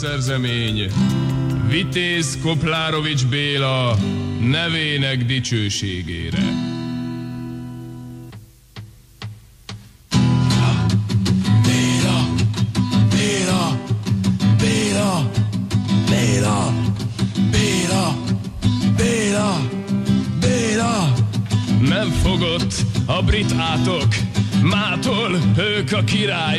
Szerzemény, Vitéz Koplárovics Béla nevének dicsőségére. Béla, Béla, Béla, Béla, Béla, Béla, Béla. Nem fogott a brit átok, mától ők a királyok.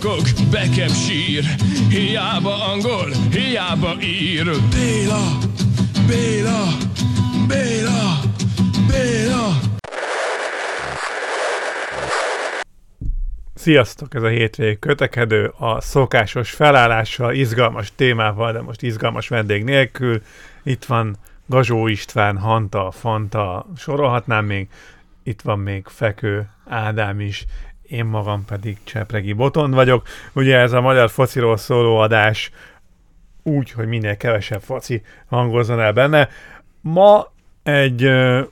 Zokog, Bekem sír, hiába angol, hiába ír. Béla, Béla, Béla, Béla. Sziasztok, ez a hétvégi kötekedő a szokásos felállással, izgalmas témával, de most izgalmas vendég nélkül. Itt van Gazsó István, Hanta, Fanta, sorolhatnám még. Itt van még Fekő Ádám is, én magam pedig Csepregi Botond vagyok. Ugye ez a magyar fociról szóló adás úgy, hogy minél kevesebb foci hangozzon el benne. Ma egy,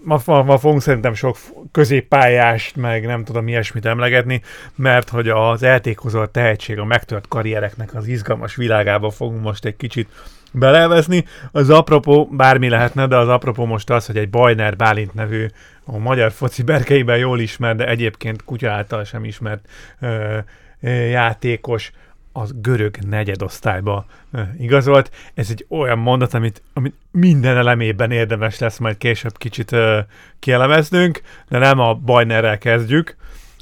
ma, ma, ma fogunk szerintem sok középpályást, meg nem tudom ilyesmit emlegetni, mert hogy az eltékozott tehetség, a megtört karriereknek az izgalmas világába fogunk most egy kicsit belevezni. Az apropó, bármi lehetne, de az apropó most az, hogy egy Bajner Bálint nevű a magyar foci berkeiben jól ismert, de egyébként kutya által sem ismert ö, játékos az görög negyedosztályba igazolt. Ez egy olyan mondat, amit, amit minden elemében érdemes lesz majd később kicsit ö, kielemeznünk, de nem a Bajnerrel kezdjük.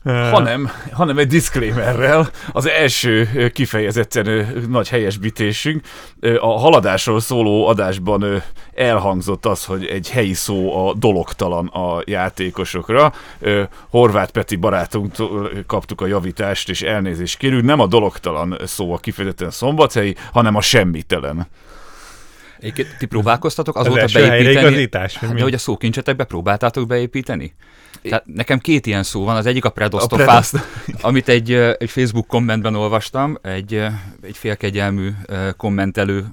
Hanem, hanem egy disclaimerrel, az első kifejezetten nagy helyesbítésünk. A haladásról szóló adásban elhangzott az, hogy egy helyi szó a dologtalan a játékosokra. Horváth Peti barátunktól kaptuk a javítást, és elnézést kérünk. Nem a dologtalan szó a kifejezetten szombathelyi, hanem a semmitelen. Egyébként ti próbálkoztatok az azóta beépíteni? vagy Hát, de hogy a szókincsetekbe próbáltátok beépíteni? Tehát nekem két ilyen szó van, az egyik a predosz- amit egy, egy Facebook kommentben olvastam, egy, egy félkegyelmű kommentelő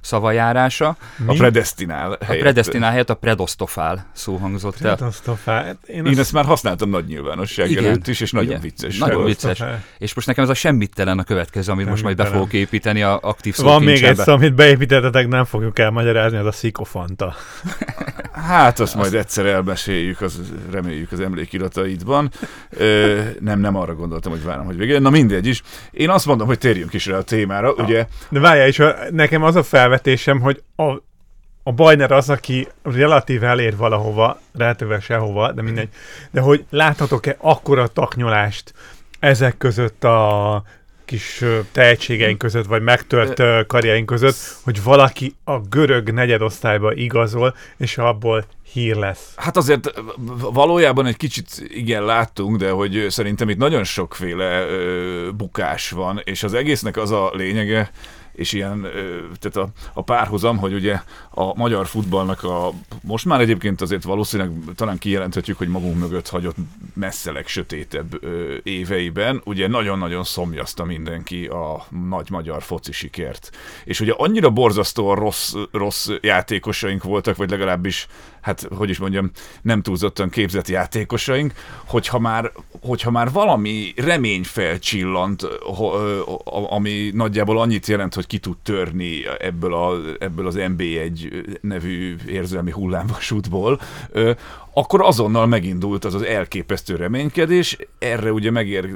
szavajárása. A predestinál A helyett. predestinál helyett a predosztofál szó hangzott el. Predostofá- hát Én, Én azt- ezt már használtam nagy nyilvánosság Igen. előtt is, és nagyon Igen. vicces. Nagyon vicces. És most nekem ez a semmittelen a következő, amit most majd be fogok építeni a aktív Van még egy szó, amit beépítettetek, nem fogjuk elmagyarázni, az a szikofanta. Hát azt majd egyszer elmeséljük, az, reméljük az emlékirataidban. Ö, nem, nem arra gondoltam, hogy várom, hogy végül. Na mindegy is. Én azt mondom, hogy térjünk is rá a témára. Ugye De várjál is, nekem az a felvetésem, hogy a, a Bajner az, aki relatív elér valahova, relatíve sehova, de mindegy, de hogy láthatok-e akkora taknyolást ezek között a kis tehetségeink között, vagy megtört karriereink között, hogy valaki a görög negyedosztályba igazol, és abból hír lesz. Hát azért valójában egy kicsit igen láttunk, de hogy szerintem itt nagyon sokféle ö, bukás van, és az egésznek az a lényege, és ilyen, tehát a, a párhuzam, hogy ugye a magyar futballnak a, most már egyébként azért valószínűleg talán kijelenthetjük, hogy magunk mögött hagyott messze legsötétebb ö, éveiben, ugye nagyon-nagyon szomjazta mindenki a nagy magyar foci sikert. És ugye annyira borzasztóan rossz, rossz játékosaink voltak, vagy legalábbis, hát hogy is mondjam, nem túlzottan képzett játékosaink, hogyha már, hogyha már valami remény felcsillant, ami nagyjából annyit jelent, hogy ki tud törni ebből, a, ebből az MB1 nevű érzelmi hullámvasútból, akkor azonnal megindult az az elképesztő reménykedés, erre ugye megér,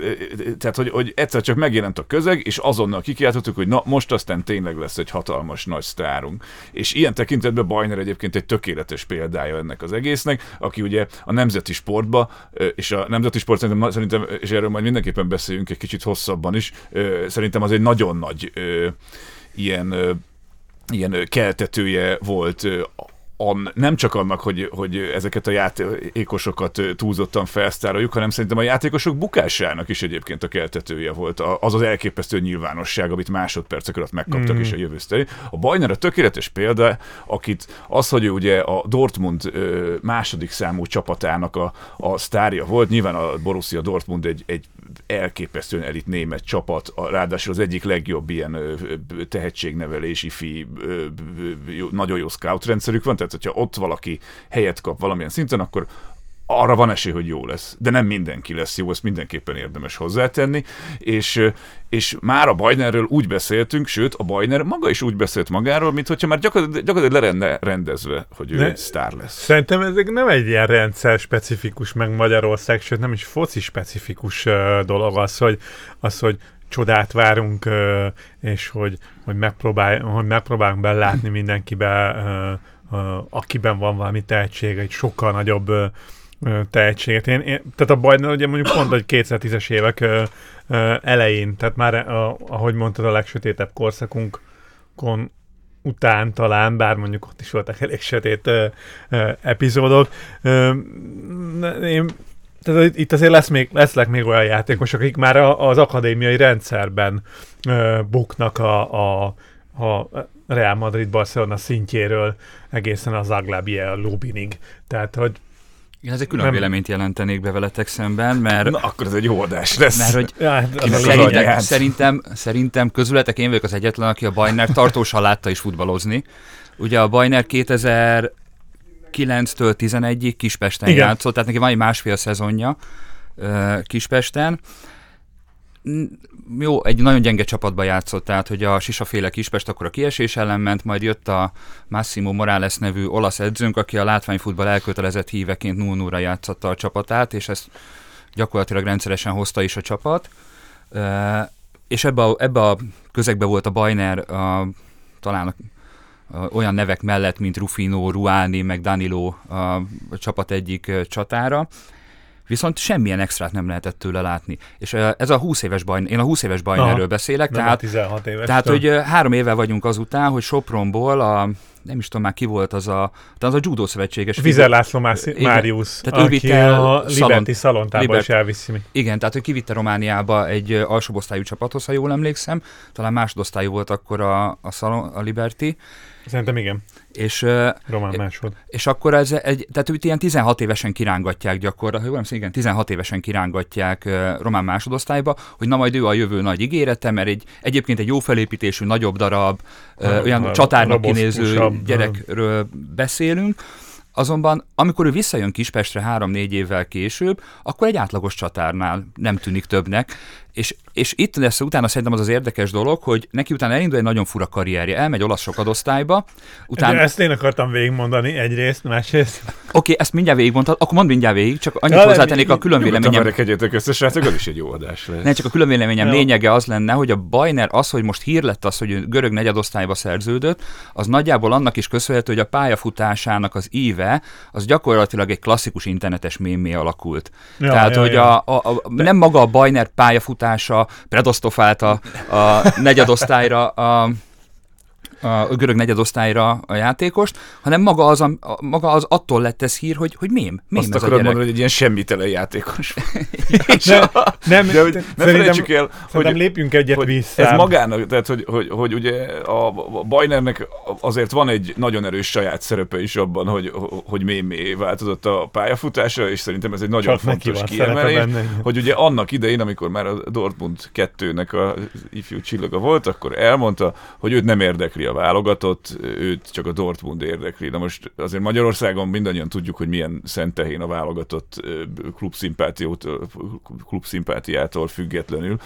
tehát hogy, hogy egyszer csak megjelent a közeg, és azonnal kikiáltottuk, hogy na most aztán tényleg lesz egy hatalmas nagy sztárunk. És ilyen tekintetben Bajner egyébként egy tökéletes példája ennek az egésznek, aki ugye a nemzeti sportba, és a nemzeti sport szerintem, szerintem és erről majd mindenképpen beszéljünk egy kicsit hosszabban is, szerintem az egy nagyon nagy ilyen ilyen keltetője volt an, nem csak annak, hogy, hogy ezeket a játékosokat túlzottan felsztároljuk, hanem szerintem a játékosok bukásának is egyébként a keltetője volt. Az az elképesztő nyilvánosság, amit másodpercek alatt megkaptak, Mm. és a jövő szteri. A Bajner a tökéletes példa, akit az, hogy ő ugye a Dortmund második számú csapatának a, a sztárja volt, nyilván a Borussia Dortmund egy, egy elképesztően elit német csapat, ráadásul az egyik legjobb ilyen tehetségnevelési fi, nagyon jó scout rendszerük van, tehát hogyha ott valaki helyet kap valamilyen szinten, akkor arra van esély, hogy jó lesz. De nem mindenki lesz jó, ezt mindenképpen érdemes hozzátenni. És, és már a Bajnerről úgy beszéltünk, sőt, a Bajner maga is úgy beszélt magáról, mint hogyha már gyakorlatilag, gyakorlatilag lerenne rendezve, hogy ő Ne- egy sztár lesz. Szerintem ez nem egy ilyen rendszer specifikus, meg Magyarország, sőt nem is foci specifikus dolog az, hogy, az, hogy csodát várunk, és hogy, hogy, megpróbál, hogy megpróbálunk belátni mindenkibe, akiben van valami tehetség, egy sokkal nagyobb tehetséget. Én, én, tehát a baj, ugye mondjuk pont, hogy 2010-es évek uh, uh, elején, tehát már uh, ahogy mondtad, a legsötétebb korszakunkon után talán, bár mondjuk ott is voltak elég sötét ö, ö, epizódok. Ö, én, tehát itt- azért lesz még, lesznek még olyan játékosok, akik már a, az akadémiai rendszerben ö, buknak a, a, a Real Madrid Barcelona szintjéről egészen az Aglabie a Lubinig. Tehát, hogy Én ezért külön Nem. véleményt jelentenék be veletek szemben, mert, Na, akkor ez egy jó adás lesz. mert hogy ja, hát az az. Szerintem, anyját. szerintem, szerintem közületek én vagyok az egyetlen, aki a Bajner tartósan látta is futballozni. Ugye a Bajner 2009-től 11-ig Kispesten Igen. Játszott, tehát neki van egy másfél szezonja Kispesten. Jó, egy nagyon gyenge csapatban játszott, tehát hogy a Sisaféle Kispest akkor a kiesés ellen ment, majd jött a Massimo Morales nevű olasz edzőnk, aki a látványfutball elkötelezett híveként 0 0 játszotta a csapatát, és ezt gyakorlatilag rendszeresen hozta is a csapat. És ebbe a, ebbe a közegbe volt a Bajner a, talán a, a, olyan nevek mellett, mint Rufino, Ruáni, meg Danilo a, a csapat egyik csatára. Viszont semmilyen extrát nem lehetett tőle látni. És ez a 20 éves bajn, én a 20 éves bajnerről beszélek, tehát 16 éves. tehát, hogy három éve vagyunk azután, hogy Sopronból a, nem is tudom már ki volt az a, talán az a judo szövetséges. Vizer László. Máriusz, Tehát ő aki el a Liberty szalontába Libert- is elviszi. mi. Igen, tehát ő kivitte Romániába egy alsóbosztályú csapathoz, ha jól emlékszem, talán másodosztályú volt akkor a, a, Szalon, a Liberty, Szerintem igen, és, román másod. és akkor ez egy, tehát őt ilyen 16 évesen kirángatják gyakorlatilag, emlékszem, igen, 16 évesen kirángatják román másodosztályba, hogy na majd ő a jövő nagy ígérete, mert egy, egyébként egy jó felépítésű, nagyobb darab, ö, Ha- olyan ha- csatárnak kinéző robosztusabb, gyerekről beszélünk, Azonban, amikor ő visszajön Kispestre három-négy évvel később, akkor egy átlagos csatárnál nem tűnik többnek. És, és itt lesz utána szerintem az az érdekes dolog, hogy neki utána elindul egy nagyon fura karrierje. Elmegy olasz sokadosztályba, Utána... utána... Ezt én akartam végigmondani egyrészt, másrészt. Oké, okay, ezt mindjárt végigmondtad, akkor mondd mindjárt végig, csak annyit Ja, nem, hozzátennék a így- külön Nyugodtan véleményem. verekedjetek össze, srácok, az is egy jó adás lesz. Ne, csak a külön véleményem Jó. lényege az lenne, hogy a Bajner az, hogy most hír lett az, hogy ő görög negyedosztályba szerződött, az nagyjából annak is köszönhető, hogy a pályafutásának az íve, az gyakorlatilag egy klasszikus internetes mémé alakult. Ja, Tehát, ja, hogy ja. A, a, a, nem maga a Bajner pályafutása predosztofálta a negyedosztályra a, a görög negyedosztályra a játékost, hanem maga az, a, a- maga az attól lett ez hír, hogy, hogy mém, mém Azt akarod mondani, hogy egy ilyen semmitelen játékos. Ne, nem, De hogy ne felejtsük el, hogy, lépjünk egyet hogy vissza. ez magának, tehát hogy, hogy, hogy ugye a, a Bajnernek azért van egy nagyon erős saját szerepe is abban, hogy, hogy mémé változott a pályafutása, és szerintem ez egy nagyon Csak fontos kiemelés, hogy ugye annak idején, amikor már a Dortmund 2-nek a ifjú csillaga volt, akkor elmondta, hogy őt nem érdekli a válogatott, őt csak a Dortmund érdekli. Na most azért Magyarországon mindannyian tudjuk, hogy milyen szentehén a válogatott klubszimpátiától függetlenül.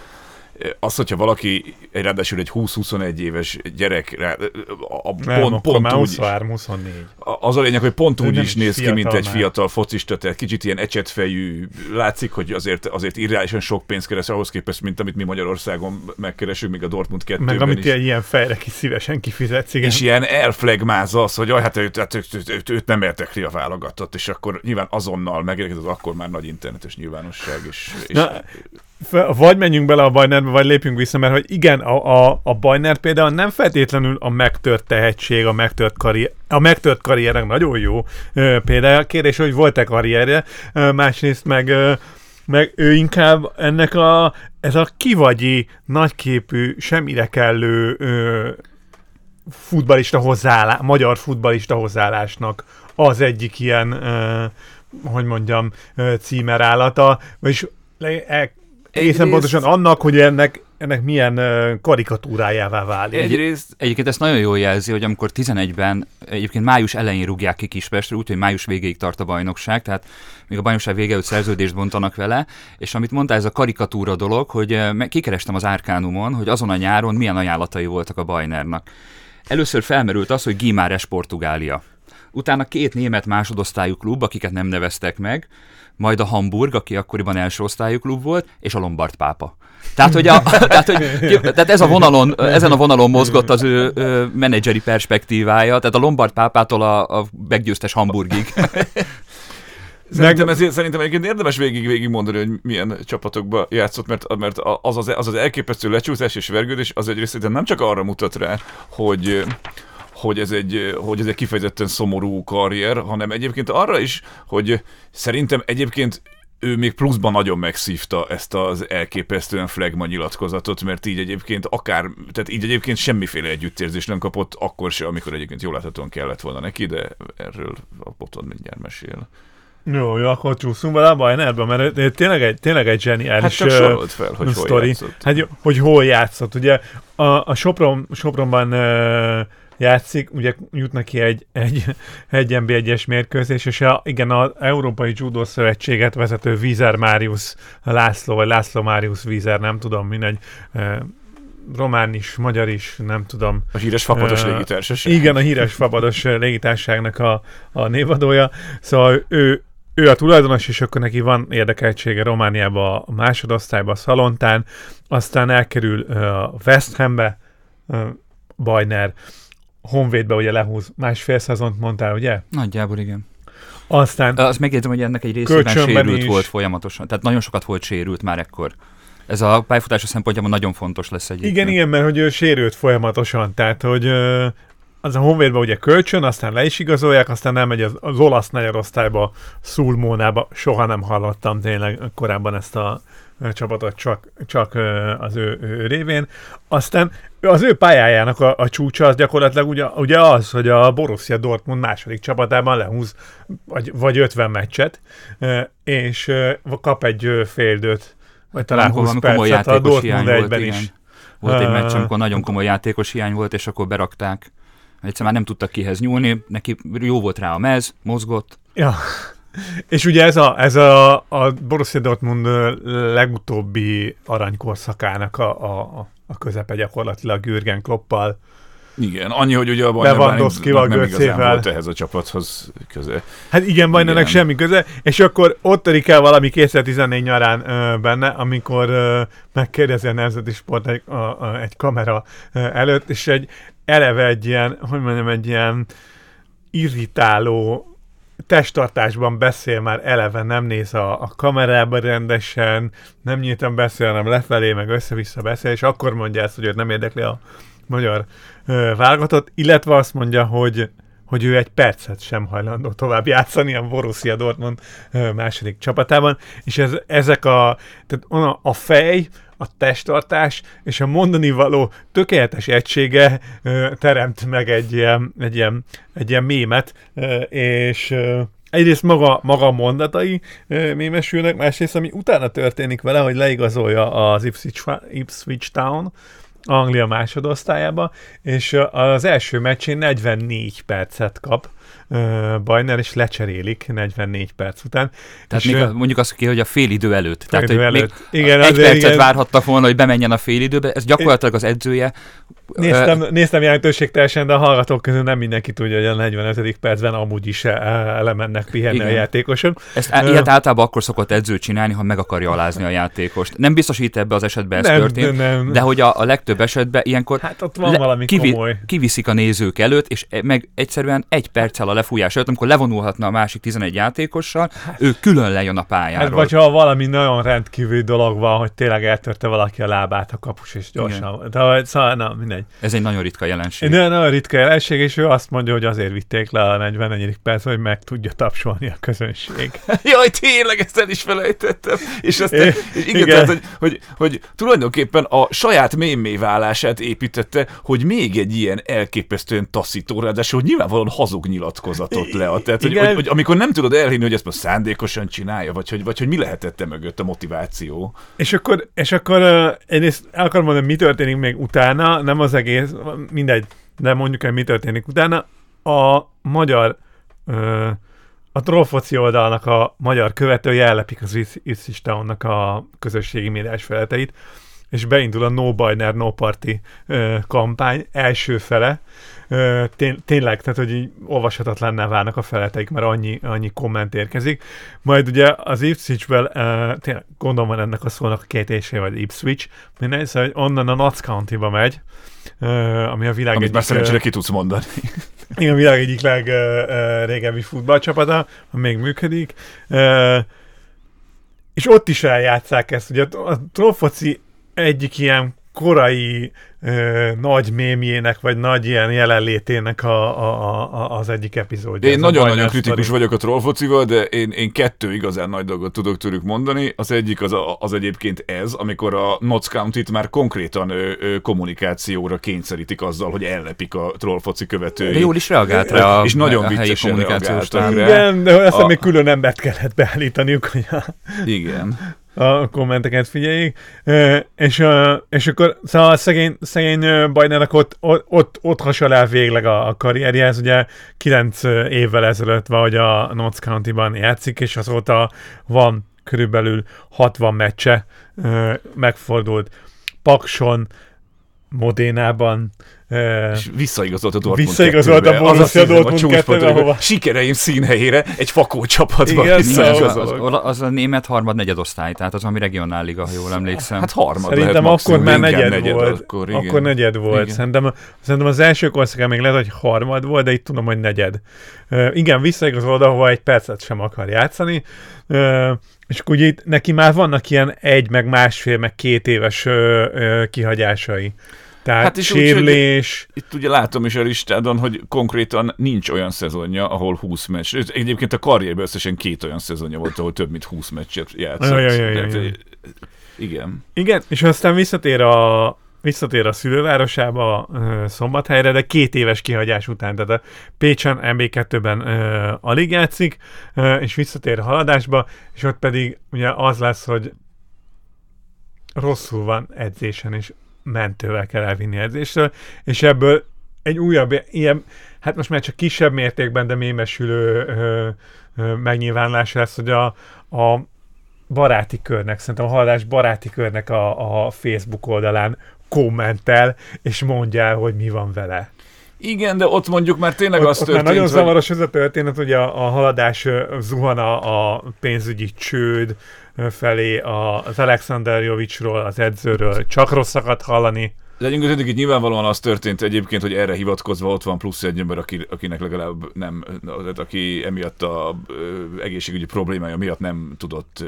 Az, hogyha valaki, ráadásul egy 20-21 éves gyerek, rá- a, a, nem, pont, pont már úgy, 23-24. a- az a lényeg, hogy pont úgy is néz ki, mint egy már. fiatal focista, tehát kicsit ilyen ecsetfejű, látszik, hogy azért, azért irreálisan sok pénzt keres ahhoz képest, mint amit mi Magyarországon megkeresünk, még a Dortmund 2 Meg amit is. ilyen, ilyen fejre ki szívesen kifizetsz, igen. És ilyen elflegmázza az, hogy jaj, hát őt, hát őt, őt, őt, őt nem érdekli a válogatott, és akkor nyilván azonnal megérkezik az akkor már nagy internetes nyilvánosság, és, és Na, Vagy menjünk bele a Bajnerbe, vagy lépjünk vissza, mert hogy igen, a, a, a Bajner például nem feltétlenül a megtört tehetség, a megtört karrier, a megtört karriernek nagyon jó ö, például. Kérdés, hogy volt-e karrierje, másrészt meg, meg ő inkább ennek a, ez a kivagyi, nagyképű, semmire kellő ö, futbalista hozzáállás, magyar futbalista hozzáállásnak az egyik ilyen, hogy mondjam, ö, címerállata, és le- e- egészen Egyrészt- pontosan annak, hogy ennek ennek milyen karikatúrájává válik. Egyrészt Egyébként ezt nagyon jól jelzi, hogy amikor 11-ben, egyébként május elején rúgják ki Kispestre, úgyhogy május végéig tart a bajnokság, tehát még a bajnokság vége előtt szerződést bontanak vele, és amit mondtál, ez a karikatúra dolog, hogy kikerestem az Árkánumon, hogy azon a nyáron milyen ajánlatai voltak a Bajnernak. Először felmerült az, hogy Gimáres Portugália. Utána két német másodosztályú klub, akiket nem neveztek meg, majd a Hamburg, aki akkoriban első osztályú klub volt, és a Lombard pápa. Tehát, hogy, a, tehát, hogy tehát ez a vonalon, ezen a vonalon mozgott az ő, ő menedzseri perspektívája, tehát a Lombard pápától a, a meggyőztes Hamburgig. Szerintem, ezért, szerintem egyébként érdemes végig, végig mondani, hogy milyen csapatokba játszott, mert, mert az, az, az, az elképesztő lecsúszás és vergődés az egyrészt nem csak arra mutat rá, hogy hogy ez, egy, hogy ez egy kifejezetten szomorú karrier, hanem egyébként arra is, hogy szerintem egyébként ő még pluszban nagyon megszívta ezt az elképesztően flagma nyilatkozatot, mert így egyébként akár, tehát így egyébként semmiféle együttérzés nem kapott, akkor se, amikor egyébként jól láthatóan kellett volna neki, de erről a boton mindjárt mesél. Jó, jó, akkor csúszunk bele a Bajnerbe, mert tényleg egy, tényleg egy Hát zseniális csak ö, sorolt fel, hogy hol sztori. játszott. Hát, hogy hol játszott. Ugye a, a Sopron, Sopronban ö, játszik, ugye jut neki egy, egy, egy NB1-es mérkőzés, és a, igen, az Európai Judo Szövetséget vezető Vízer Máriusz László, vagy László Máriusz Vízer, nem tudom, mindegy, ö, román is, magyar is, nem tudom. A híres fapados légitársaság. Igen, a híres fabados ö, légitársaságnak a, a névadója. Szóval ő, ő a tulajdonos, és akkor neki van érdekeltsége Romániába a másodosztályba, a Szalontán, aztán elkerül a West Hambe, Bajner, Honvédbe ugye lehúz másfél szezont mondtál, ugye? Nagyjából igen. Aztán Azt megjegyzem, hogy ennek egy részében sérült is. volt folyamatosan. Tehát nagyon sokat volt sérült már ekkor. Ez a pályafutása szempontjából nagyon fontos lesz egyébként. Igen, igen, mert hogy ő sérült folyamatosan, tehát hogy az a Honvédban ugye kölcsön, aztán le is igazolják, aztán elmegy az, az olasz negyedosztályba, Szulmónába, soha nem hallottam tényleg korábban ezt a csapatot csak, csak az ő, ő révén. Aztán az ő pályájának a, a csúcsa az gyakorlatilag ugye, ugye az, hogy a Borussia Dortmund második csapatában lehúz vagy, vagy 50 meccset, és kap egy ö, fél időt, vagy talán Amikor 20 valami komoly percet a Dortmund volt, egyben igen. is. Volt egy meccs, amikor nagyon komoly játékos hiány volt, és akkor berakták. Egyszer már nem tudtak kihez nyúlni, neki jó volt rá a mez, mozgott. Ja. És ugye ez a, ez a, a Borussia Dortmund legutóbbi aranykorszakának a, a, a- közepe gyakorlatilag Jürgen Kloppal. Igen, annyi, hogy ugye a Bálintnak nem igazán volt ehhez a csapathoz köze. Hát igen, Igen. semmi köze, és akkor ott törik el valami 2014 nyarán ö, benne, amikor ö, megkérdezi a Nemzeti Sport egy, a, a, egy kamera ö, előtt, és egy eleve egy ilyen, hogy mondjam, egy ilyen irritáló testtartásban beszél már eleve, nem néz a, a kamerába rendesen, nem nyíltan beszél, hanem lefelé, meg össze-vissza beszél, és akkor mondja ezt, hogy őt nem érdekli a magyar válogatott, illetve azt mondja, hogy hogy ő egy percet sem hajlandó tovább játszani a Borussia Dortmund második csapatában, és ez, ezek a, tehát a fej, a testtartás és a mondani való tökéletes egysége ö, teremt meg egy ilyen, egy ilyen, egy ilyen mémet, ö, és ö, egyrészt maga, maga a mondatai mémesülnek, másrészt ami utána történik vele, hogy leigazolja az Ipswich, Ipswich Town, Anglia másodosztályába, és az első meccsén 44 percet kap Bajner, és lecserélik 44 perc után. Tehát és, még a, mondjuk azt ki, hogy a fél idő előtt. Tehát, idő hogy előtt. Még Igen, egy percet igen. várhattak volna, hogy bemenjen a fél időbe. Ez gyakorlatilag az edzője. Néztem, Ö, néztem jelentőségteljesen, de a hallgatók közül nem mindenki tudja, hogy a 45. percben amúgy is eh, elemennek pihenni Igen. a játékosok. Ezt Ö. ilyet általában akkor szokott edző csinálni, ha meg akarja alázni a játékost. Nem biztos, hogy itt ebbe az esetben ez Nem, történt, de nem. de hogy a, a legtöbb esetben ilyenkor Hát ott van valami komoly. kiviszik a nézők előtt, és e- meg egyszerűen egy perccel a lefújás előtt, amikor levonulhatna a másik 11 játékossal, ő külön lejön a Hát pályáról. vagy ha valami nagyon rendkívüli dolog van, hogy tényleg eltörte valaki a lábát a kapus, és gyorsan. De hogy- szóval, na, mindegy. Ez egy nagyon ritka jelenség. Egy nagyon ritka jelenség, és ő azt mondja, hogy azért vitték le a 44. perc, hogy meg tudja tapsolni a közönség. Jaj, tényleg, ezt el is felejtettem. És, azt, É, és igen, igen. Tehát, hogy, hogy, hogy tulajdonképpen a saját mémé válását építette, hogy még egy ilyen elképesztően taszító, ráadásul nyilvánvalóan hazug nyilatkozatot lead. Tehát, hogy, hogy, hogy, amikor nem tudod elhinni, hogy ezt most szándékosan csinálja, vagy hogy, vagy hogy mi lehetett mögött a motiváció. És akkor, és akkor uh, egyrészt el akarom mondani, mi történik még utána, nem az egész, mindegy, de mondjuk el, mi történik utána. A magyar, uh, a trollfoci oldalnak a magyar követője ellepik az Ipswich Townnak a közösségi médiás feleteit, és beindul a No Bajner, No Party uh, kampány első fele. Tény, tényleg, tehát hogy így olvashatatlanná válnak a feleteik, mert annyi, annyi komment érkezik. Majd ugye az Ipswich-ből, uh, tényleg gondolom van ennek a szónak a két ése, vagy Ipswich, mindegy, szóval hogy onnan a Notts County-ba megy, ami a világ Amit már egyik, szerencsére ki tudsz mondani. igen, a világ egyik legrégebbi futballcsapata, ami még működik. És ott is eljátszák ezt. Ugye a, trollfoci egyik ilyen korai ö, nagy mémjének, vagy nagy ilyen jelenlétének a, a, a, az egyik epizódja. Én nagyon-nagyon kritikus sztori. vagyok a trollfocival, de én, én kettő igazán nagy dolgot tudok tőlük mondani. Az egyik az, a, az egyébként ez, amikor a Notts County-t már konkrétan ö, ö, kommunikációra kényszerítik azzal, hogy ellepik a trollfoci követői. De jól is reagált rá a, És nagyon a helyi kommunikációs rá. Igen, de ezt a... még külön embert kellett beállítaniuk, hogy a, Igen. A kommenteket figyeljék. És, és akkor szóval a szegény, szegény Bajnának ott, ott, ott, hasonl el végleg a, a karrierje. Ez ugye 9 évvel ezelőtt van, hogy a Notts County-ban játszik, és azóta van körülbelül 60 meccse megfordult Pakson, Modénában, ö, És visszaigazolt a Dortmund Visszaigazolt a 2-be. Az Borussia a Dortmund 2-be, hogy ahova- Sikereim színhelyére egy fakó csapatban Igen, Az, visszaigazolok. az, az, a német harmad negyedosztály, tehát az, ami regionálliga, ha jól emlékszem. Hát harmad Szerintem lehet maximum, akkor már inkább negyed, volt. Akkor, igen. akkor negyed volt. Igen. Szerintem, szerintem az első korszakán még lehet, hogy harmad volt, de itt tudom, hogy negyed. Uh, igen, visszaigazol oda, ahova egy percet sem akar játszani. Uh, és akkor ugye itt neki már vannak ilyen egy, meg másfél, meg két éves uh, uh, kihagyásai. Tehát Hát hát és úgy, hogy- sérülés, Itt ugye látom is a listádon, hogy konkrétan nincs olyan szezonja, ahol 20 meccs. Egyébként a karrierben összesen két olyan szezonja volt, ahol több mint 20 meccset játszott. Jaj, jaj, jaj, jaj. Igen. Igen, és aztán visszatér a, visszatér a szülővárosába, ö, Szombathelyre, de két éves kihagyás után, tehát a Pécsen MB2-ben ö, alig játszik, ö, és visszatér a haladásba, és ott pedig ugye az lesz, hogy rosszul van edzésen, és mentővel kell elvinni edzésről, és ebből egy újabb ilyen, hát most már csak kisebb mértékben, de mémesülő ö, ö, megnyilvánulás lesz, hogy a, a baráti körnek, szerintem a haladás baráti körnek a, a Facebook oldalán kommentel, és mondja el, hogy mi van vele. Igen, de ott mondjuk már tényleg Ott, az ott már nagyon zavaros ez a történet, hogy a, a haladás zuhan a, a pénzügyi csőd felé, a, az Alexander Jovicsról, az edzőről csak rosszakat hallani. Őszintén, itt nyilvánvalóan az történt egyébként, hogy erre hivatkozva ott van plusz egy ember, aki, akinek legalább nem, tehát aki emiatt a ö, egészségügyi problémája miatt nem tudott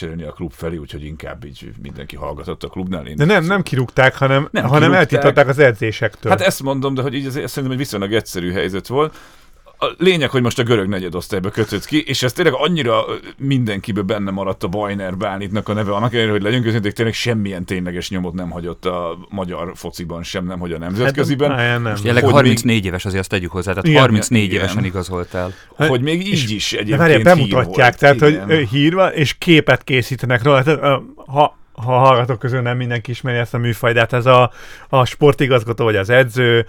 jönni a klub felé, úgyhogy inkább így mindenki hallgatott a klubnál. Én De nem, nem kirúgták, hanem, Nem nem hanem kirúgták. eltiltották az edzésektől. Hát ezt mondom, de hogy így azért szerintem egy viszonylag egyszerű helyzet volt. A lényeg, hogy most a görög negyedosztályba kötött ki, és ez tényleg annyira mindenkibe benne maradt a Bajner Bálintnak a neve, annak ellenére, hogy legyünk őszinték, tényleg semmilyen tényleges nyomot nem hagyott a magyar fociban sem, nem hogy a nemzetköziben. Hát, nem. Jelenleg hogy 34 éves, azért azt tegyük hozzá, tehát Igen, 34 igen. évesen igazolt el. hogy még így is egyébként várjál, hír bemutatják, volt. tehát, hogy Igen. ö, hír van, és képet készítenek róla. Tehát, ha, ha hallgatók közül nem mindenki ismeri ezt a műfajt, de hát ez a, a sportigazgató vagy az edző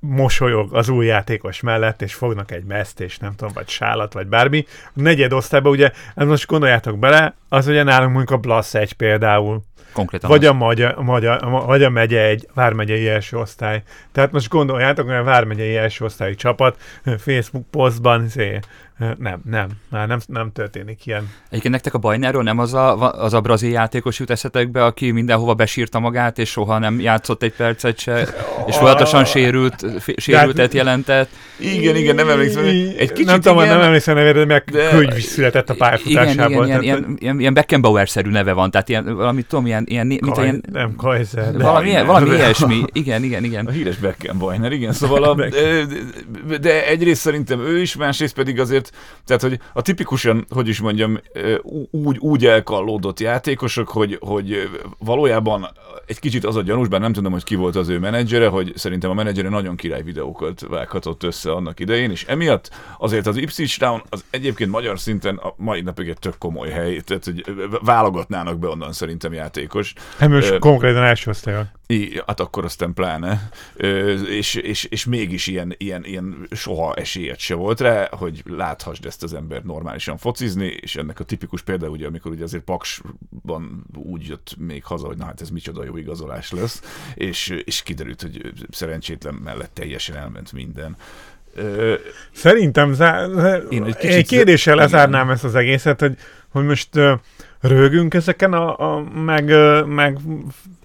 mosolyog az új játékos mellett, és fognak egy meszt, és nem tudom, vagy sálat, vagy bármi. A negyed osztályban ugye, hát most gondoljátok bele, az ugye nálunk mondjuk a Blasz egy például, Konkrétan vagy az. a, magyar, magyar, a, vagy a megye egy vármegyei első osztály. Tehát most gondoljátok, hogy a vármegyei első osztályi csapat Facebook posztban, zé, ö, nem, nem, már nem, nem történik ilyen. Egyébként nektek a Bajnáról nem az a, az a brazil játékos jut eszetekbe, aki mindenhova besírta magát, és soha nem játszott egy percet se, és folyamatosan sérült, sérültet jelentett. Igen, igen, nem emlékszem. Egy kicsit nem tudom, igen, nem emlékszem nevére, de- könyv is született a Igen, pályafutásából. igen, ilyen, tehát, ilyen, ilyen, ilyen Beckenbauer-szerű neve van, tehát ilyen, valami, tudom, ilyen, ilyen, mint ilyen, nem Kaiser, de valami, valami ilyesmi. Igen, igen, A igen. híres Beckenbauer, igen, szóval a, de, de egyrészt szerintem ő is, másrészt pedig azért őket. Tehát, hogy a tipikusan, hogy is mondjam, úgy, úgy elkallódott játékosok, hogy, hogy valójában egy kicsit az a gyanús, bár nem tudom, hogy ki volt az ő menedzsere, hogy szerintem a menedzsere nagyon király videókat vághatott össze annak idején, és emiatt azért az Ipswich Town az egyébként magyar szinten a mai napig egy tök komoly hely, tehát hogy válogatnának be onnan szerintem játékos. Nem, most konkrétan első osztályon. I, hát akkor aztán pláne. Ö, és, és, és mégis ilyen, ilyen, ilyen soha esélyed se volt rá, hogy láthassd ezt az ember normálisan focizni, és ennek a tipikus példa, ugye, amikor ugye azért Paksban úgy jött még haza, hogy na hát ez micsoda jó igazolás lesz, és, és kiderült, hogy szerencsétlen mellett teljesen elment minden. Ö, Szerintem zá- én egy, egy kérdéssel lezárnám ezt az egészet, hogy, hogy most rögünk ezeken a, a meg, meg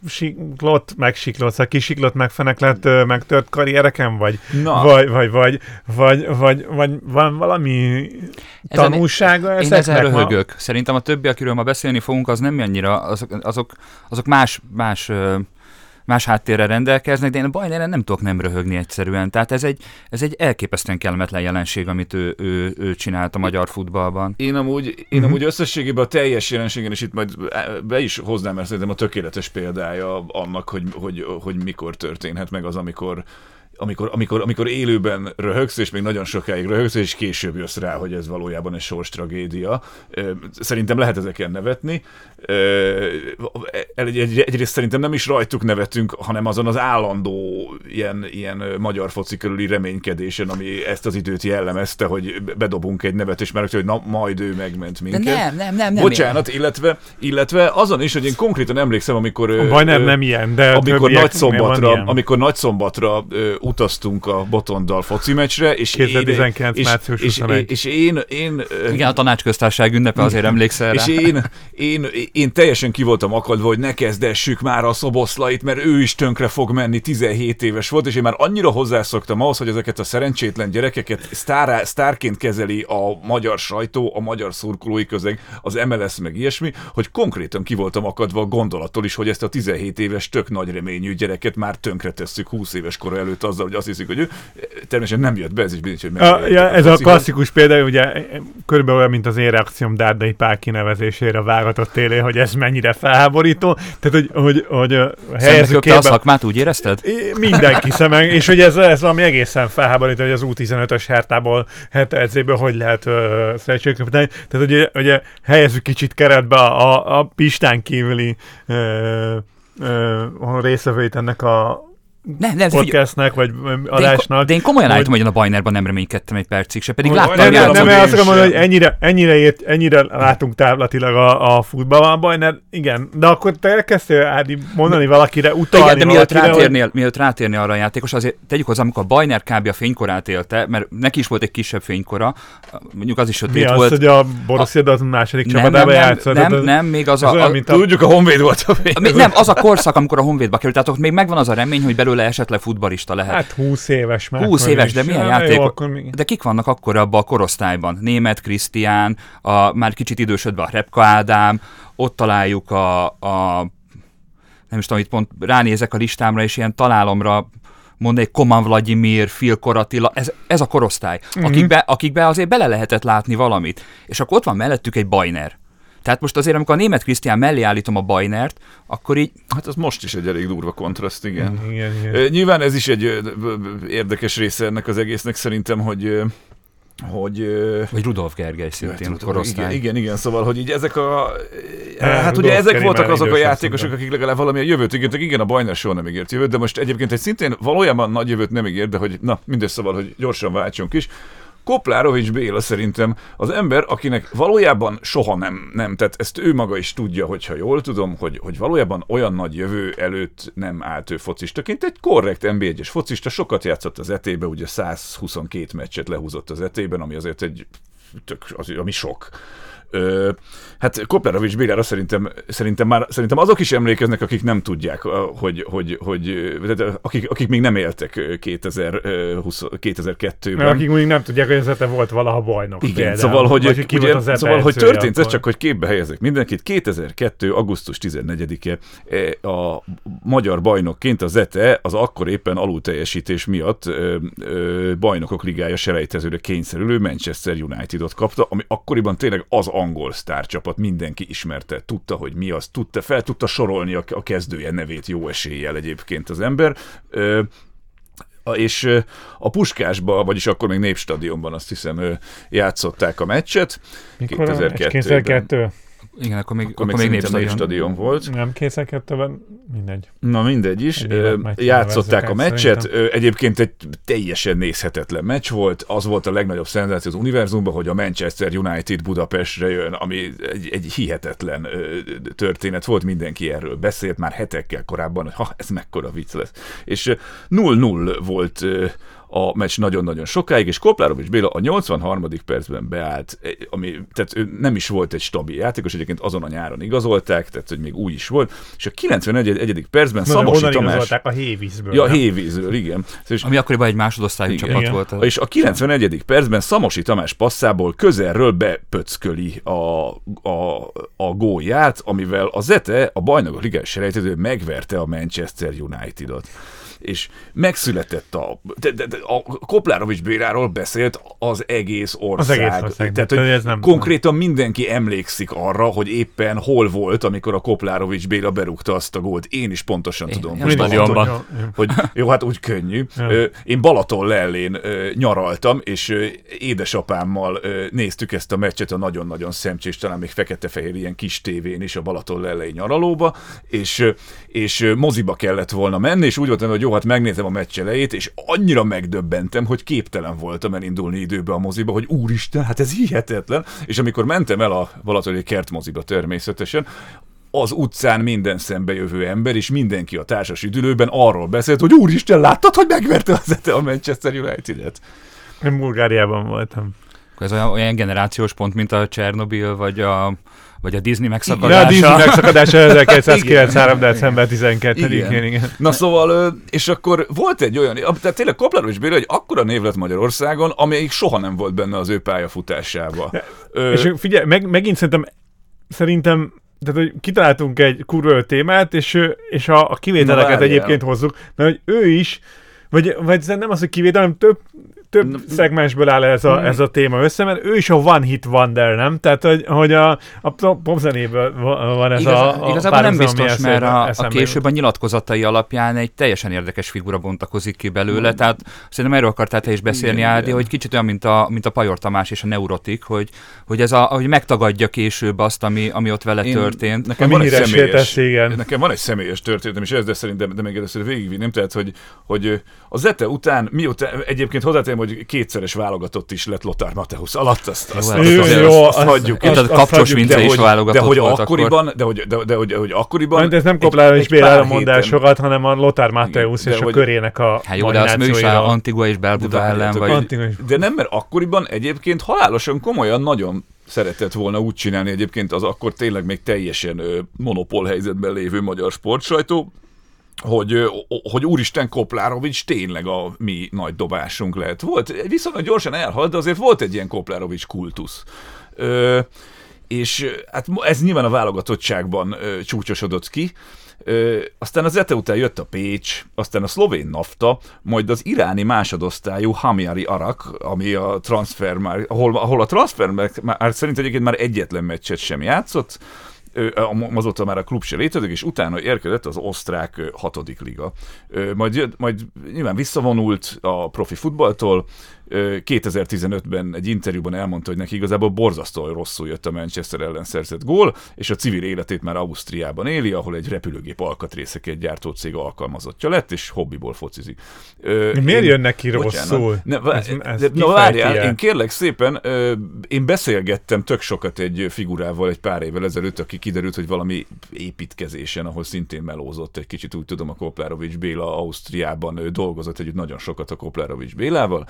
siklott, meg siklott, szóval kisiklott, megfeneklett, megtört karriereken, vagy, Na. vagy, vagy, vagy, vagy, vagy, vagy van valami ezen, tanulsága Én ezen röhögök. Ma? Szerintem a többi, akiről ma beszélni fogunk, az nem annyira, azok, azok, azok más, más más háttérrel rendelkeznek, de én a Bajneren nem tudok nem röhögni egyszerűen. Tehát ez egy, ez egy elképesztően kellemetlen jelenség, amit ő, ő, ő csinált a magyar futballban. Én amúgy, én uh-huh. amúgy összességében a teljes jelenségen, és itt majd be is hoznám, mert szerintem a tökéletes példája annak, hogy, hogy, hogy mikor történhet meg az, amikor amikor, amikor, amikor élőben röhögsz, és még nagyon sokáig röhögsz, és később jössz rá, hogy ez valójában egy sors tragédia. Szerintem lehet ezeken nevetni. Egy, egy, egyrészt szerintem nem is rajtuk nevetünk, hanem azon az állandó ilyen, ilyen magyar foci körüli reménykedésen, ami ezt az időt jellemezte, hogy bedobunk egy nevet, és már hogy na, majd ő megment minket. De nem, nem, nem. nem Bocsánat, illetve, illetve azon is, hogy én konkrétan emlékszem, amikor... A baj nem, nem ilyen, de amikor nagy szombatra, amikor nagy szombatra utaztunk a Botondal foci meccsre, és 2019 én, március és, és, és, én, én... Igen, a tanácsköztárság ünnepe, azért emlékszel És én, én, én teljesen ki voltam akadva, hogy ne kezdessük már a szoboszlait, mert ő is tönkre fog menni, 17 éves volt, és én már annyira hozzászoktam ahhoz, hogy ezeket a szerencsétlen gyerekeket sztárá, sztárként kezeli a magyar sajtó, a magyar szurkolói közeg, az MLS meg ilyesmi, hogy konkrétan ki voltam akadva a gondolattól is, hogy ezt a 17 éves tök nagy reményű gyereket már tönkre tesszük 20 éves kora előtt azzal, hogy azt hiszik, hogy ő természetesen nem jött be, ez is biztos, hogy a, ja, Ez a klasszikus példa, ugye körülbelül olyan, mint az én reakcióm Dárdai Pál kinevezésére váratott élé, hogy ez mennyire felháborító. Tehát, hogy, hogy, hogy helyezzük képbe... a szakmát, úgy érezted? Mindenki szemen, és hogy ez, ez valami egészen felháborító, hogy az U15-ös hertából, herta edzéből hogy lehet uh. Tehát, hogy ugye helyezzük kicsit keretbe a, a, a Pistán kívüli uh, uh, részevőit ennek a nem, nem, podcastnek, vagy adásnak. De én komolyan hogy... állítom, hogy a Bajnerban nem reménykedtem egy percig se, pedig láttam. Nem, nem, nem, nem azt mondani, hogy ennyire, ennyire, ért, ennyire látunk távlatilag a, a futballban a Bajner, igen, de akkor te elkezdtél Ádi mondani valakire, utalni Igen, de mielőtt rátérnél, hogy... mielőtt rátérnél arra a játékos, azért tegyük hozzá, amikor a Bajner kb. a fénykorát élte, mert neki is volt egy kisebb fénykora, mondjuk az is sötét Mi volt. az, hogy a Borussia Dortmund második csapatában játszott? Nem, nem, nem, még az a... Tudjuk, a Honvéd volt a Nem, az a korszak, amikor a Honvédba került, tehát ott még megvan az a remény, hogy belőle esetleg futbalista lehet. Hát 20 éves már. 20 éves, de milyen játék? De kik vannak akkor abban a korosztályban? Német Krisztián, a már kicsit idősödve a Repka Ádám, ott találjuk a, a nem is tudom, itt pont ránézek a listámra, és ilyen találomra mondani, Koman Vladimir, Phil Koratilla, ez, ez a korosztály, mm-hmm. akikbe, akikbe azért bele lehetett látni valamit. És akkor ott van mellettük egy Bajner. Tehát most azért, amikor a német Krisztián mellé állítom a Bajnert, akkor így... Hát az most is egy elég durva kontraszt, igen. igen, igen. Nyilván ez is egy érdekes része ennek az egésznek szerintem, hogy hogy... Vagy Rudolf Gergely szintén hát, korosztály. Igen, igen, igen, szóval, hogy így ezek a... Hát, hát ugye ezek voltak azok a játékosok, akik legalább valami a jövőt ígértek. Igen, a Bajnár soha nem ígért jövőt, de most egyébként egy szintén valójában nagy jövőt nem ígért, de hogy na, mindegy szóval, hogy gyorsan váltsunk is. Koplárovics Béla szerintem az ember, akinek valójában soha nem, nem, tehát ezt ő maga is tudja, hogyha jól tudom, hogy, hogy valójában olyan nagy jövő előtt nem állt ő focistaként, egy korrekt NB1-es focista, sokat játszott az etébe, ugye 122 meccset lehúzott az etében, ami azért egy tök, az, ami sok Ö, hát Koplerovics Bélára szerintem, szerintem már szerintem azok is emlékeznek, akik nem tudják, hogy, hogy, hogy akik, akik még nem éltek 2020, 2002-ben. Mert akik még nem tudják, hogy ez te volt valaha bajnok. Igen, például. szóval, hogy, Vagy ki ugye, az szóval, hogy történt ez, csak hogy képbe helyezek mindenkit. 2002. augusztus 14-e e, a magyar bajnokként az ETE az akkor éppen alulteljesítés miatt ö, ö, bajnokok ligája selejtezőre kényszerülő Manchester Unitedot kapta, ami akkoriban tényleg az angol sztárcsapat, mindenki ismerte, tudta, hogy mi az, tudta, fel tudta sorolni a, a kezdője nevét jó eséllyel egyébként az ember. Ö, és a Puskásba, vagyis akkor még Népstadionban azt hiszem játszották a meccset. Mikor? 2002-ben. 2002? Igen, akkor még, Akkor, akkor még, szerintem népstadion. Népstadion volt. Nem 2002-ben? Mindegy. Na mindegy is, játszották a meccset, Ö, egyébként egy teljesen nézhetetlen meccs volt, az volt a legnagyobb szenzáció az univerzumban, hogy a Manchester United Budapestre jön, ami egy, egy hihetetlen történet volt, mindenki erről beszélt már hetekkel korábban, hogy ha, ez mekkora vicc lesz. És ö, 0-0 volt a meccs nagyon-nagyon sokáig, és Koplárovics Béla a 83. percben beállt, eh, ami, tehát ő nem is volt egy stabil játékos, egyébként azon a nyáron igazolták, tehát hogy még új is volt, és a 91. egyedik percben Na, honnan Tamás... igazolták? A hévízből. Ja, nem? hévízről, igen. És, Ami akkoriban egy másodosztályú Igen. csapat Igen. volt. és a 91. percben Szamosi Tamás passzából közelről bepöcköli a, a, a gólját, amivel a Zete, a bajnokok ligás selejtező megverte a Manchester Unitedot. És megszületett a... De, de, de, a Koplárovics Béráról beszélt az egész ország. Az egész ország. Tehát, hogy ez nem- konkrétan mindenki emlékszik arra, hogy éppen hol volt, amikor a Koplárovics Béla berúgta azt a gólt. Én is pontosan Én- tudom. én stadionban. Balaton- hogy jó, hát úgy könnyű. Én Balaton lellén nyaraltam, és édesapámmal néztük ezt a meccset a nagyon-nagyon szemcsés, talán még fekete-fehér ilyen kis tévén is a Balaton lellei nyaralóba, és, és moziba kellett volna menni, és úgy voltam, hogy jó, hát megnézem a meccs elejét, és annyira megdöbbentem, hogy képtelen voltam elindulni időbe a moziba, hogy úristen, hát ez hihetetlen. És amikor mentem el a Balatoni kertmoziba természetesen, az utcán minden szembe jövő ember, és mindenki a társas üdülőben arról beszélt, hogy úristen, láttad, hogy megverte az ETE a Manchester United-et? Én Bulgáriában voltam. Ez olyan, olyan generációs pont, mint a Csernobil, vagy a, vagy a Disney De megszakadása. a Disney megszakadása 1993. Igen. december 12-én, Igen. igen. Na szóval, és akkor volt egy olyan, tehát tényleg Koplárovics Béla egy akkora név lett Magyarországon, amelyik soha nem volt benne az ő pályafutásába. Ö, És figyelj, meg, megint szerintem, szerintem tehát, hogy kitaláltunk egy kurva témát, és, és a, a kivételeket egyébként hozzuk, mert hogy ő is, vagy, vagy nem az, hogy kivétel, hanem több, több szegmensből áll ez a, ez a téma össze, mert ő is a one hit wonder, nem? Tehát, hogy, hogy a, a popzenéből va- van ez Igaz, a, a igazából nem biztos, mert a, a később a nyilatkozatai alapján egy teljesen érdekes figura bontakozik ki belőle, tehát szerintem erről akartál te is beszélni, Igen, Ádi, igen. hogy kicsit olyan, mint a, mint a Pajor Tamás és a Neurotik, hogy, hogy ez a, hogy megtagadja később azt, ami, ami ott vele Én- történt. Nekem van egy személyes, tesz, igen. nekem van egy személyes történetem, és ez, de szerintem, de még először végigvinném, tehát, hogy, hogy a Zete után, miután, egyébként hozzátenném, hogy kétszeres válogatott is lett Lothar Mateusz alatt, azt, azt, hát azt, jó, azt, jó, azt, azt- hagyjuk. Érted, azt Kapcsos de is hogy, válogatott de hogy volt akkor. akkoriban, de hogy, de, de, hogy, hogy akkoriban... De ez nem Koplára és Bélára pár mondásokat, hanem a Lothar Mateusz és a körének a Hát jó, de azt ő is a mahinációira. Antigua és Belbuda ellen, vagy... De nem, mert akkoriban egyébként halálosan komolyan nagyon szeretett volna úgy csinálni egyébként az akkor tényleg még teljesen monopól helyzetben lévő magyar sportsajtó, hogy, hogy úristen Koplárovics tényleg a mi nagy dobásunk lehet. Volt, viszonylag gyorsan elhalt, de azért volt egy ilyen Koplárovics kultusz. Ö, és hát ez nyilván a válogatottságban ö, csúcsosodott ki. Ö, aztán az ETE után jött a Pécs, aztán a szlovén NAFTA, majd az iráni másodosztályú Hamiari Arak, ami a transfer már, ahol, ahol a transfer már, már szerint egyébként már egyetlen meccset sem játszott, azóta már a klub se létezik, és utána érkezett az osztrák hatodik liga. Majd, majd nyilván visszavonult a profi futballtól, 2015-ben egy interjúban elmondta, hogy neki igazából borzasztóan rosszul jött a Manchester ellen szerzett gól, és a civil életét már Ausztriában éli, ahol egy repülőgép alkatrészeket gyártó cég alkalmazottja lett, és hobbiból focizik. Ö, Miért én- jön neki rosszul? Ne, vá- Ez- ez na várjál, én kérlek szépen, ö, én beszélgettem tök sokat egy figurával egy pár évvel ezelőtt, aki kiderült, hogy valami építkezésen, ahol szintén melózott egy kicsit, úgy tudom, a Koplárovics Béla Ausztriában dolgozott együtt nagyon sokat a Koplárovics Bélával,